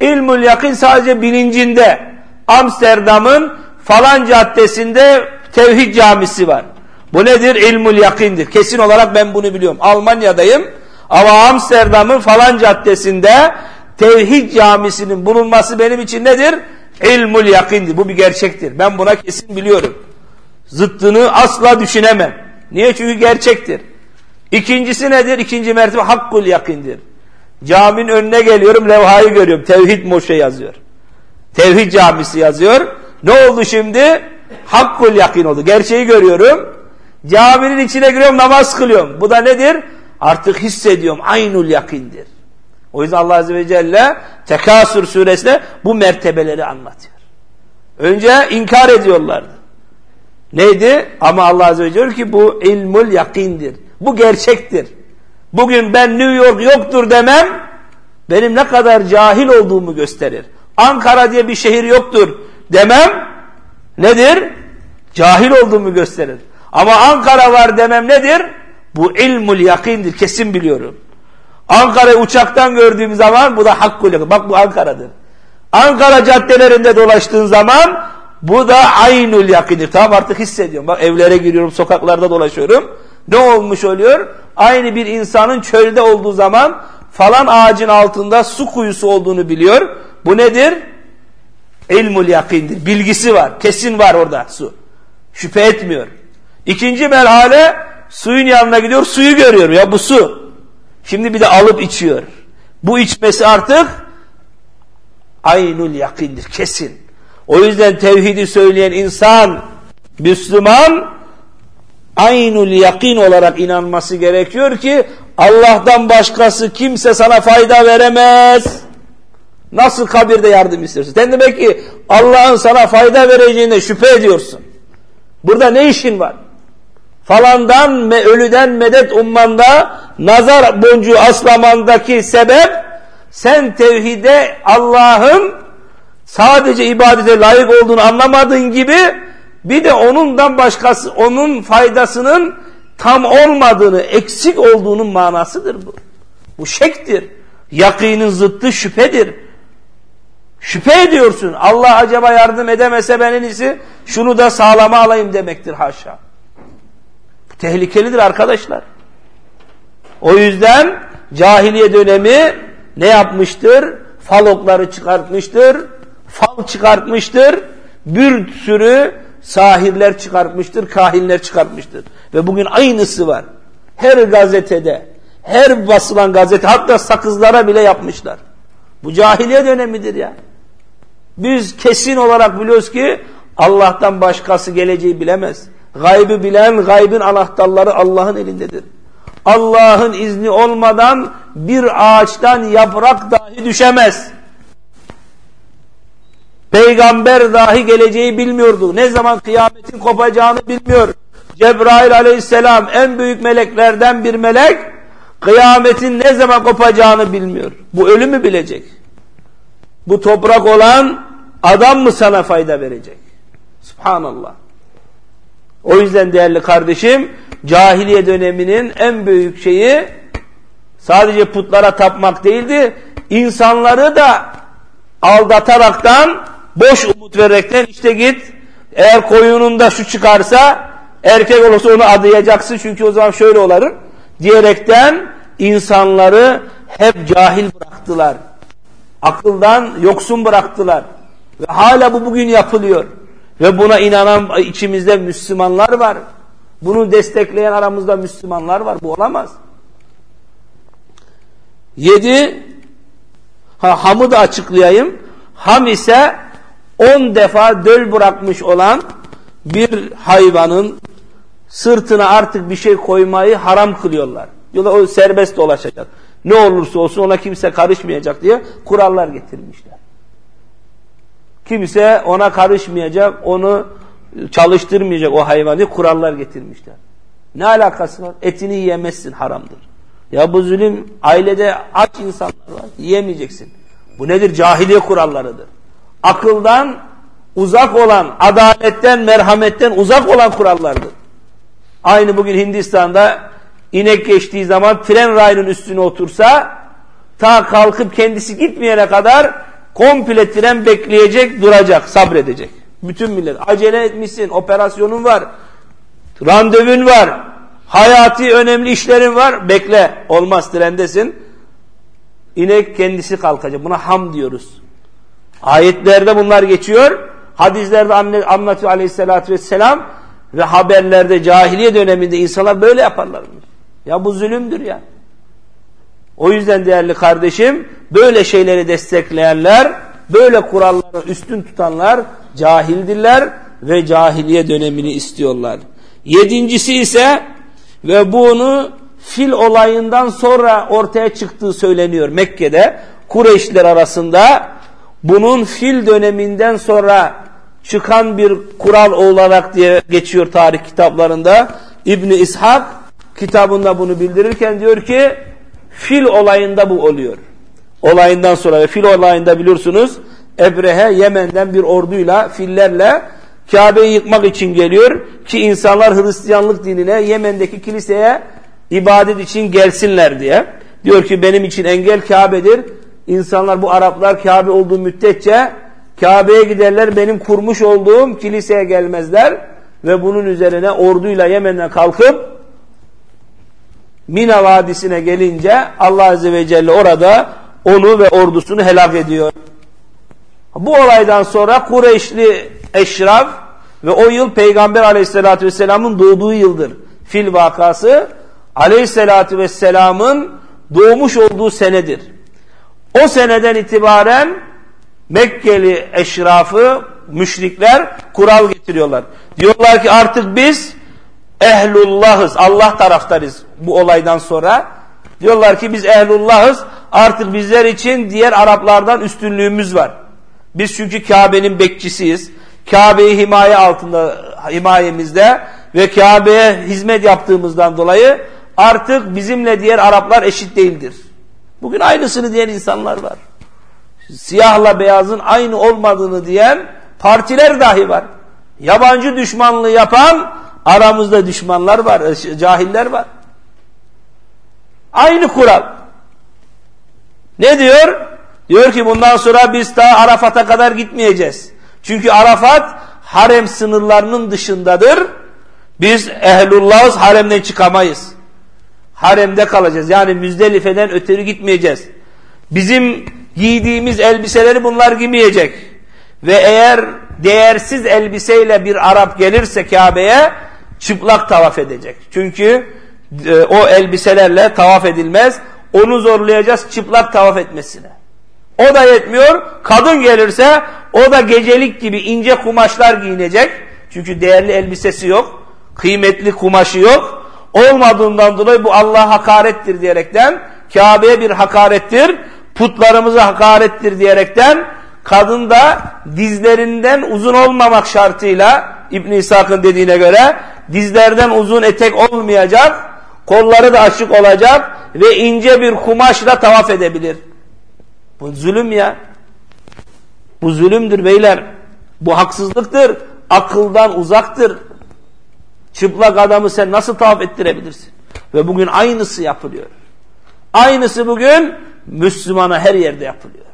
İlmul yakin sadece bilincinde. Amsterdam'ın falan caddesinde tevhid camisi var. Bu nedir? İlmul yakindir. Kesin olarak ben bunu biliyorum. Almanya'dayım ama Amsterdam'ın falan caddesinde tevhid camisinin bulunması benim için nedir? İlmul yakindir. Bu bir gerçektir. Ben buna kesin biliyorum. Zıttını asla düşünemem. Niye? Çünkü gerçektir. İkincisi nedir? İkinci mertebe hakkul yakindir. Caminin önüne geliyorum, levhayı görüyorum. Tevhid moşe yazıyor. Tevhid camisi yazıyor. Ne oldu şimdi? Hakkul yakin oldu. Gerçeği görüyorum. Caminin içine giriyorum, namaz kılıyorum. Bu da nedir? Artık hissediyorum. Aynul yakindir. O yüzden Allah Azze ve Celle Tekasür suresinde bu mertebeleri anlatıyor. Önce inkar ediyorlardı. Neydi? Ama Allah Azze ve Celle diyor ki bu ilmul yakindir. Bu gerçektir. Bugün ben New York yoktur demem benim ne kadar cahil olduğumu gösterir. Ankara diye bir şehir yoktur demem nedir? Cahil olduğumu gösterir. Ama Ankara var demem nedir? Bu ilmul yakindir. Kesin biliyorum. Ankara'yı uçaktan gördüğüm zaman bu da hakkul yakin. Bak bu Ankara'dır. Ankara caddelerinde dolaştığın zaman bu da aynul yakindir. Tamam artık hissediyorum. Bak evlere giriyorum, sokaklarda dolaşıyorum. Ne olmuş oluyor? Aynı bir insanın çölde olduğu zaman falan ağacın altında su kuyusu olduğunu biliyor. Bu nedir? İlmul yakindir. Bilgisi var. Kesin var orada su. Şüphe etmiyor. İkinci merhale suyun yanına gidiyor. Suyu görüyor. Ya bu su. Şimdi bir de alıp içiyor. Bu içmesi artık aynul yakindir. Kesin. O yüzden tevhidi söyleyen insan Müslüman aynul yakin olarak inanması gerekiyor ki Allah'tan başkası kimse sana fayda veremez. Nasıl kabirde yardım istersin? Sen demek ki Allah'ın sana fayda vereceğine şüphe ediyorsun. Burada ne işin var? Falandan ve ölüden medet ummanda nazar boncuğu aslamandaki sebep sen tevhide Allah'ın sadece ibadete layık olduğunu anlamadığın gibi bir de onundan başkası onun faydasının tam olmadığını, eksik olduğunun manasıdır bu. Bu şektir. Yakinin zıttı şüphedir. Şüphe ediyorsun. Allah acaba yardım edemese ben en iyisi şunu da sağlama alayım demektir haşa. Tehlikelidir arkadaşlar. O yüzden cahiliye dönemi ne yapmıştır? Falokları çıkartmıştır. Fal çıkartmıştır. Bir sürü sahirler çıkartmıştır. Kahinler çıkartmıştır. Ve bugün aynısı var. Her gazetede, her basılan gazete hatta sakızlara bile yapmışlar. Bu cahiliye dönemidir ya. Biz kesin olarak biliyoruz ki Allah'tan başkası geleceği bilemez. Gaybı bilen gaybın anahtarları Allah'ın elindedir. Allah'ın izni olmadan bir ağaçtan yaprak dahi düşemez. Peygamber dahi geleceği bilmiyordu. Ne zaman kıyametin kopacağını bilmiyor. Cebrail aleyhisselam en büyük meleklerden bir melek kıyametin ne zaman kopacağını bilmiyor. Bu ölümü bilecek. Bu toprak olan adam mı sana fayda verecek? Subhanallah. O yüzden değerli kardeşim cahiliye döneminin en büyük şeyi sadece putlara tapmak değildi. İnsanları da aldataraktan boş umut vererekten işte git eğer koyununda şu çıkarsa erkek olursa onu adayacaksın çünkü o zaman şöyle olur diyerekten insanları hep cahil bıraktılar. Akıldan yoksun bıraktılar. Ve hala bu bugün yapılıyor. Ve buna inanan içimizde Müslümanlar var. Bunu destekleyen aramızda Müslümanlar var. Bu olamaz. Yedi, ha, hamı da açıklayayım. Ham ise on defa döl bırakmış olan bir hayvanın sırtına artık bir şey koymayı haram kılıyorlar. Diyorlar o serbest dolaşacak. Ne olursa olsun ona kimse karışmayacak diye kurallar getirmişler. Kimse ona karışmayacak, onu çalıştırmayacak o hayvanı kurallar getirmişler. Ne alakası var? Etini yiyemezsin haramdır. Ya bu zulüm ailede aç insanlar var. Yiyemeyeceksin. Bu nedir? Cahiliye kurallarıdır. Akıldan uzak olan, adaletten, merhametten uzak olan kurallardır. Aynı bugün Hindistan'da inek geçtiği zaman tren rayının üstüne otursa ta kalkıp kendisi gitmeyene kadar komple tren bekleyecek, duracak, sabredecek. Bütün millet. Acele etmişsin, operasyonun var, randevun var, hayati önemli işlerin var. Bekle, olmaz trendesin. İnek kendisi kalkacak. Buna ham diyoruz. Ayetlerde bunlar geçiyor. Hadislerde anlatıyor aleyhissalatü vesselam ve haberlerde cahiliye döneminde insanlar böyle yaparlarmış. Ya bu zulümdür ya. O yüzden değerli kardeşim böyle şeyleri destekleyenler, böyle kuralları üstün tutanlar cahildirler ve cahiliye dönemini istiyorlar. Yedincisi ise ve bunu fil olayından sonra ortaya çıktığı söyleniyor Mekke'de. Kureyşler arasında bunun fil döneminden sonra çıkan bir kural olarak diye geçiyor tarih kitaplarında. İbni İshak kitabında bunu bildirirken diyor ki fil olayında bu oluyor. Olayından sonra ve fil olayında biliyorsunuz Ebrehe Yemen'den bir orduyla fillerle Kabe'yi yıkmak için geliyor ki insanlar Hristiyanlık dinine Yemen'deki kiliseye ibadet için gelsinler diye. Diyor ki benim için engel Kabe'dir. İnsanlar bu Araplar Kabe olduğu müddetçe Kabe'ye giderler benim kurmuş olduğum kiliseye gelmezler ve bunun üzerine orduyla Yemen'den kalkıp Mina Vadisi'ne gelince Allah Azze ve Celle orada onu ve ordusunu helak ediyor. Bu olaydan sonra Kureyşli eşraf ve o yıl Peygamber Aleyhisselatü Vesselam'ın doğduğu yıldır. Fil vakası Aleyhisselatü Vesselam'ın doğmuş olduğu senedir. O seneden itibaren Mekkeli eşrafı, müşrikler kural getiriyorlar. Diyorlar ki artık biz ehlullahız, Allah taraftarız bu olaydan sonra. Diyorlar ki biz ehlullahız, artık bizler için diğer Araplardan üstünlüğümüz var. Biz çünkü Kabe'nin bekçisiyiz. Kabe'yi himaye altında, himayemizde ve Kabe'ye hizmet yaptığımızdan dolayı artık bizimle diğer Araplar eşit değildir. Bugün aynısını diyen insanlar var. Siyahla beyazın aynı olmadığını diyen partiler dahi var. Yabancı düşmanlığı yapan aramızda düşmanlar var, cahiller var. Aynı kural. Ne diyor? Diyor ki bundan sonra biz daha Arafat'a kadar gitmeyeceğiz. Çünkü Arafat harem sınırlarının dışındadır. Biz ehlullahız haremden çıkamayız. Haremde kalacağız. Yani Müzdelife'den ötürü gitmeyeceğiz. Bizim giydiğimiz elbiseleri bunlar giymeyecek. Ve eğer değersiz elbiseyle bir Arap gelirse Kabe'ye çıplak tavaf edecek. Çünkü e, o elbiselerle tavaf edilmez. Onu zorlayacağız çıplak tavaf etmesine. O da yetmiyor. Kadın gelirse o da gecelik gibi ince kumaşlar giyinecek. Çünkü değerli elbisesi yok. Kıymetli kumaşı yok. Olmadığından dolayı bu Allah hakarettir diyerekten Kabe'ye bir hakarettir. Putlarımıza hakarettir diyerekten kadın da dizlerinden uzun olmamak şartıyla İbn İshak'ın dediğine göre dizlerden uzun etek olmayacak, kolları da açık olacak ve ince bir kumaşla tavaf edebilir. Bu zulüm ya. Bu zulümdür beyler. Bu haksızlıktır. Akıldan uzaktır. Çıplak adamı sen nasıl tavaf ettirebilirsin? Ve bugün aynısı yapılıyor. Aynısı bugün Müslümana her yerde yapılıyor.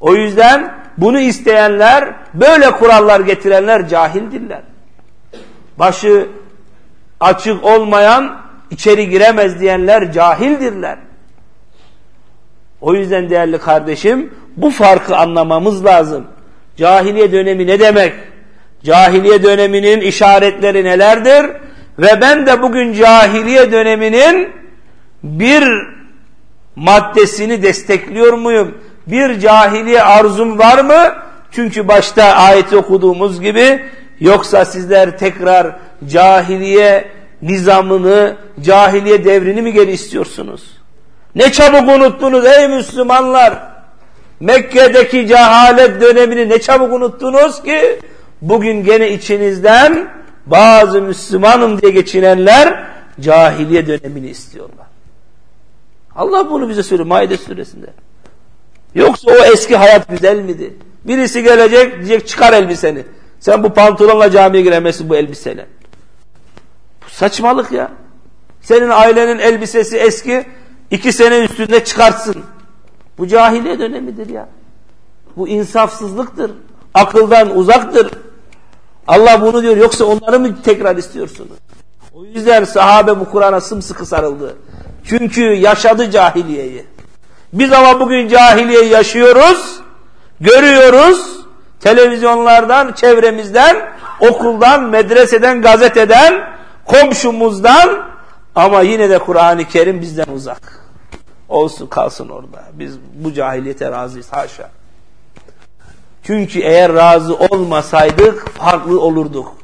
O yüzden bunu isteyenler, böyle kurallar getirenler cahildirler. Başı açık olmayan içeri giremez diyenler cahildirler. O yüzden değerli kardeşim bu farkı anlamamız lazım. Cahiliye dönemi ne demek? Cahiliye döneminin işaretleri nelerdir? Ve ben de bugün cahiliye döneminin bir maddesini destekliyor muyum? Bir cahiliye arzum var mı? Çünkü başta ayeti okuduğumuz gibi yoksa sizler tekrar cahiliye nizamını, cahiliye devrini mi geri istiyorsunuz? Ne çabuk unuttunuz ey Müslümanlar. Mekke'deki cehalet dönemini ne çabuk unuttunuz ki bugün gene içinizden bazı Müslümanım diye geçinenler cahiliye dönemini istiyorlar. Allah bunu bize söylüyor Maide suresinde. Yoksa o eski hayat güzel miydi? Birisi gelecek diyecek çıkar elbiseni. Sen bu pantolonla camiye giremezsin bu elbiseyle. Bu saçmalık ya. Senin ailenin elbisesi eski iki sene üstünde çıkartsın. Bu cahiliye dönemidir ya. Bu insafsızlıktır. Akıldan uzaktır. Allah bunu diyor yoksa onları mı tekrar istiyorsunuz? O yüzden sahabe bu Kur'an'a sımsıkı sarıldı. Çünkü yaşadı cahiliyeyi. Biz ama bugün cahiliyeyi yaşıyoruz, görüyoruz. Televizyonlardan, çevremizden, okuldan, medreseden, gazeteden, komşumuzdan ama yine de Kur'an-ı Kerim bizden uzak. Olsun kalsın orada. Biz bu cahiliyete razıyız haşa. Çünkü eğer razı olmasaydık farklı olurduk.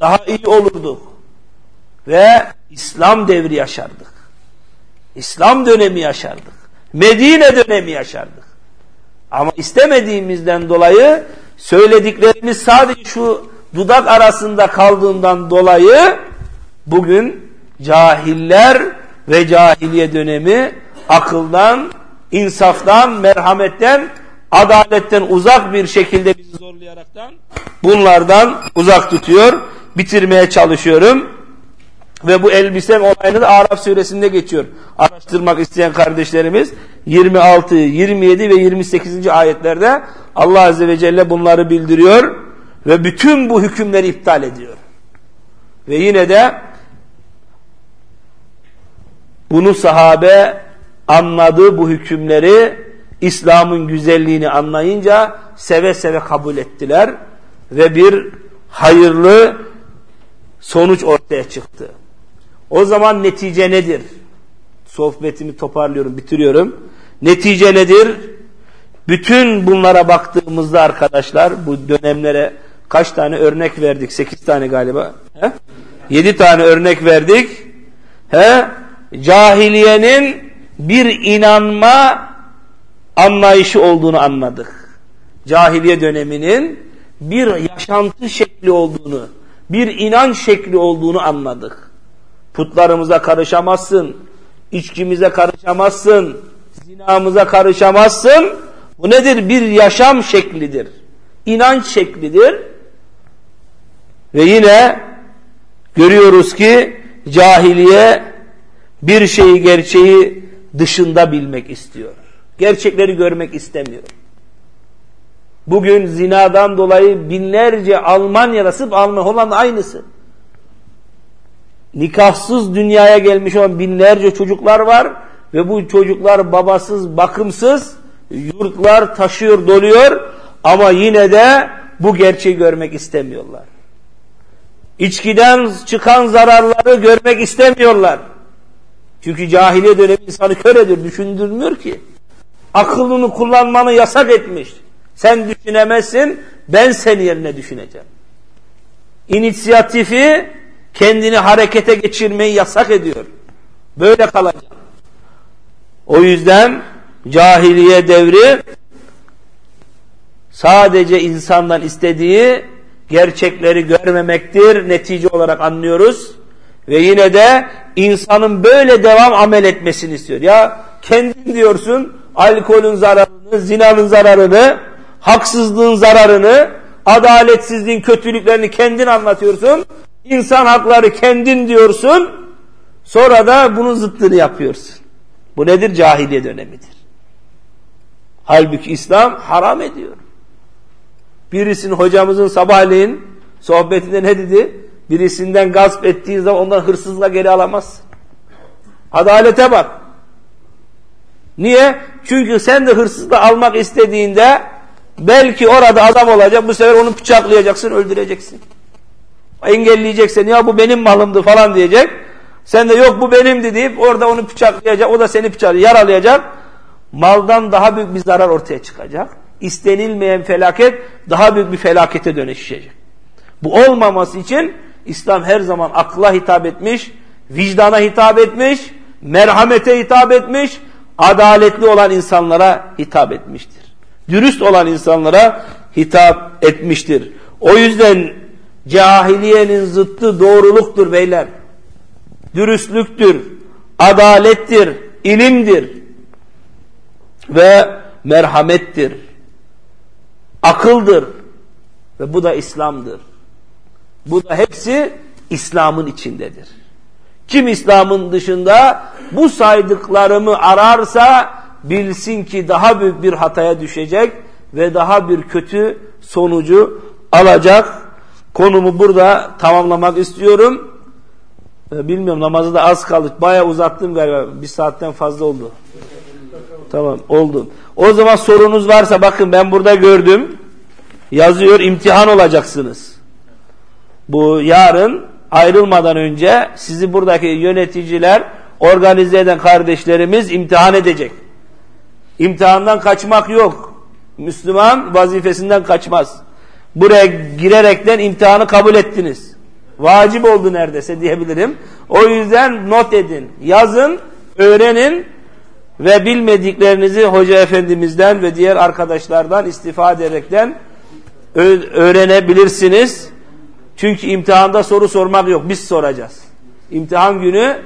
Daha iyi olurduk. Ve İslam devri yaşardık. İslam dönemi yaşardık. Medine dönemi yaşardık. Ama istemediğimizden dolayı söylediklerimiz sadece şu dudak arasında kaldığından dolayı bugün cahiller ve cahiliye dönemi akıldan, insaftan, merhametten, adaletten uzak bir şekilde bizi zorlayaraktan bunlardan uzak tutuyor. Bitirmeye çalışıyorum. Ve bu elbise olayını da Araf suresinde geçiyor. Araştırmak isteyen kardeşlerimiz 26, 27 ve 28. ayetlerde Allah Azze ve Celle bunları bildiriyor ve bütün bu hükümleri iptal ediyor. Ve yine de bunu sahabe anladığı bu hükümleri İslam'ın güzelliğini anlayınca seve seve kabul ettiler ve bir hayırlı sonuç ortaya çıktı. O zaman netice nedir? Sohbetimi toparlıyorum, bitiriyorum. Netice nedir? Bütün bunlara baktığımızda arkadaşlar bu dönemlere kaç tane örnek verdik? Sekiz tane galiba. He? Yedi tane örnek verdik. He? Cahiliyenin bir inanma anlayışı olduğunu anladık. Cahiliye döneminin bir yaşantı şekli olduğunu, bir inanç şekli olduğunu anladık. Putlarımıza karışamazsın, içkimize karışamazsın, zinamıza karışamazsın. Bu nedir? Bir yaşam şeklidir. İnanç şeklidir. Ve yine görüyoruz ki cahiliye bir şeyi gerçeği dışında bilmek istiyor. Gerçekleri görmek istemiyor. Bugün zinadan dolayı binlerce Almanya'da sırf Almanya, Hollanda aynısı. Nikahsız dünyaya gelmiş olan binlerce çocuklar var ve bu çocuklar babasız, bakımsız yurtlar taşıyor, doluyor ama yine de bu gerçeği görmek istemiyorlar. İçkiden çıkan zararları görmek istemiyorlar. Çünkü cahiliye dönemi insanı kör ediyor, düşündürmüyor ki. Akıllını kullanmanı yasak etmiş. Sen düşünemezsin, ben senin yerine düşüneceğim. İnisiyatifi kendini harekete geçirmeyi yasak ediyor. Böyle kalacak. O yüzden cahiliye devri sadece insandan istediği gerçekleri görmemektir. Netice olarak anlıyoruz. Ve yine de insanın böyle devam amel etmesini istiyor. Ya kendin diyorsun alkolün zararını, zinanın zararını, haksızlığın zararını, adaletsizliğin kötülüklerini kendin anlatıyorsun. İnsan hakları kendin diyorsun. Sonra da bunun zıttını yapıyorsun. Bu nedir? Cahiliye dönemidir. Halbuki İslam haram ediyor. Birisinin hocamızın sabahleyin sohbetinde ne dedi? Birisinden gasp ettiğin zaman ondan hırsızla geri alamazsın. Adalete bak. Niye? Çünkü sen de hırsızla almak istediğinde belki orada adam olacak bu sefer onu bıçaklayacaksın öldüreceksin. Engelleyeceksin ya bu benim malımdı falan diyecek. Sen de yok bu benimdi deyip orada onu bıçaklayacak o da seni bıçaklayacak yaralayacak. Maldan daha büyük bir zarar ortaya çıkacak. İstenilmeyen felaket daha büyük bir felakete dönüşecek. Bu olmaması için İslam her zaman akla hitap etmiş, vicdana hitap etmiş, merhamete hitap etmiş, adaletli olan insanlara hitap etmiştir. Dürüst olan insanlara hitap etmiştir. O yüzden cahiliyenin zıttı doğruluktur beyler. Dürüstlüktür, adalettir, ilimdir ve merhamettir. Akıldır ve bu da İslam'dır. Bu da hepsi İslam'ın içindedir. Kim İslam'ın dışında bu saydıklarımı ararsa bilsin ki daha büyük bir hataya düşecek ve daha bir kötü sonucu alacak. Konumu burada tamamlamak istiyorum. Ee, bilmiyorum namazı da az kaldı. Baya uzattım galiba. Bir saatten fazla oldu. Tamam oldu. O zaman sorunuz varsa bakın ben burada gördüm. Yazıyor imtihan olacaksınız. Bu yarın ayrılmadan önce sizi buradaki yöneticiler organize eden kardeşlerimiz imtihan edecek. İmtihandan kaçmak yok. Müslüman vazifesinden kaçmaz. Buraya girerekten imtihanı kabul ettiniz. Vacip oldu neredeyse diyebilirim. O yüzden not edin, yazın, öğrenin ve bilmediklerinizi hoca efendimizden ve diğer arkadaşlardan istifade ederekten öğrenebilirsiniz. Çünkü imtihanda soru sormak yok. Biz soracağız. İmtihan günü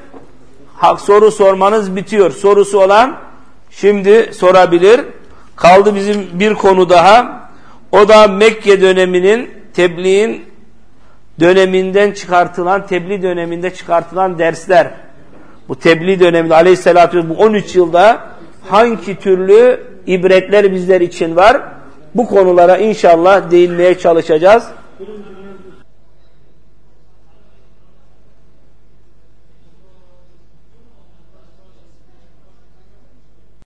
soru sormanız bitiyor. Sorusu olan şimdi sorabilir. Kaldı bizim bir konu daha. O da Mekke döneminin tebliğin döneminden çıkartılan, tebliğ döneminde çıkartılan dersler. Bu tebliğ döneminde aleyhissalatü bu 13 yılda hangi türlü ibretler bizler için var? Bu konulara inşallah değinmeye çalışacağız.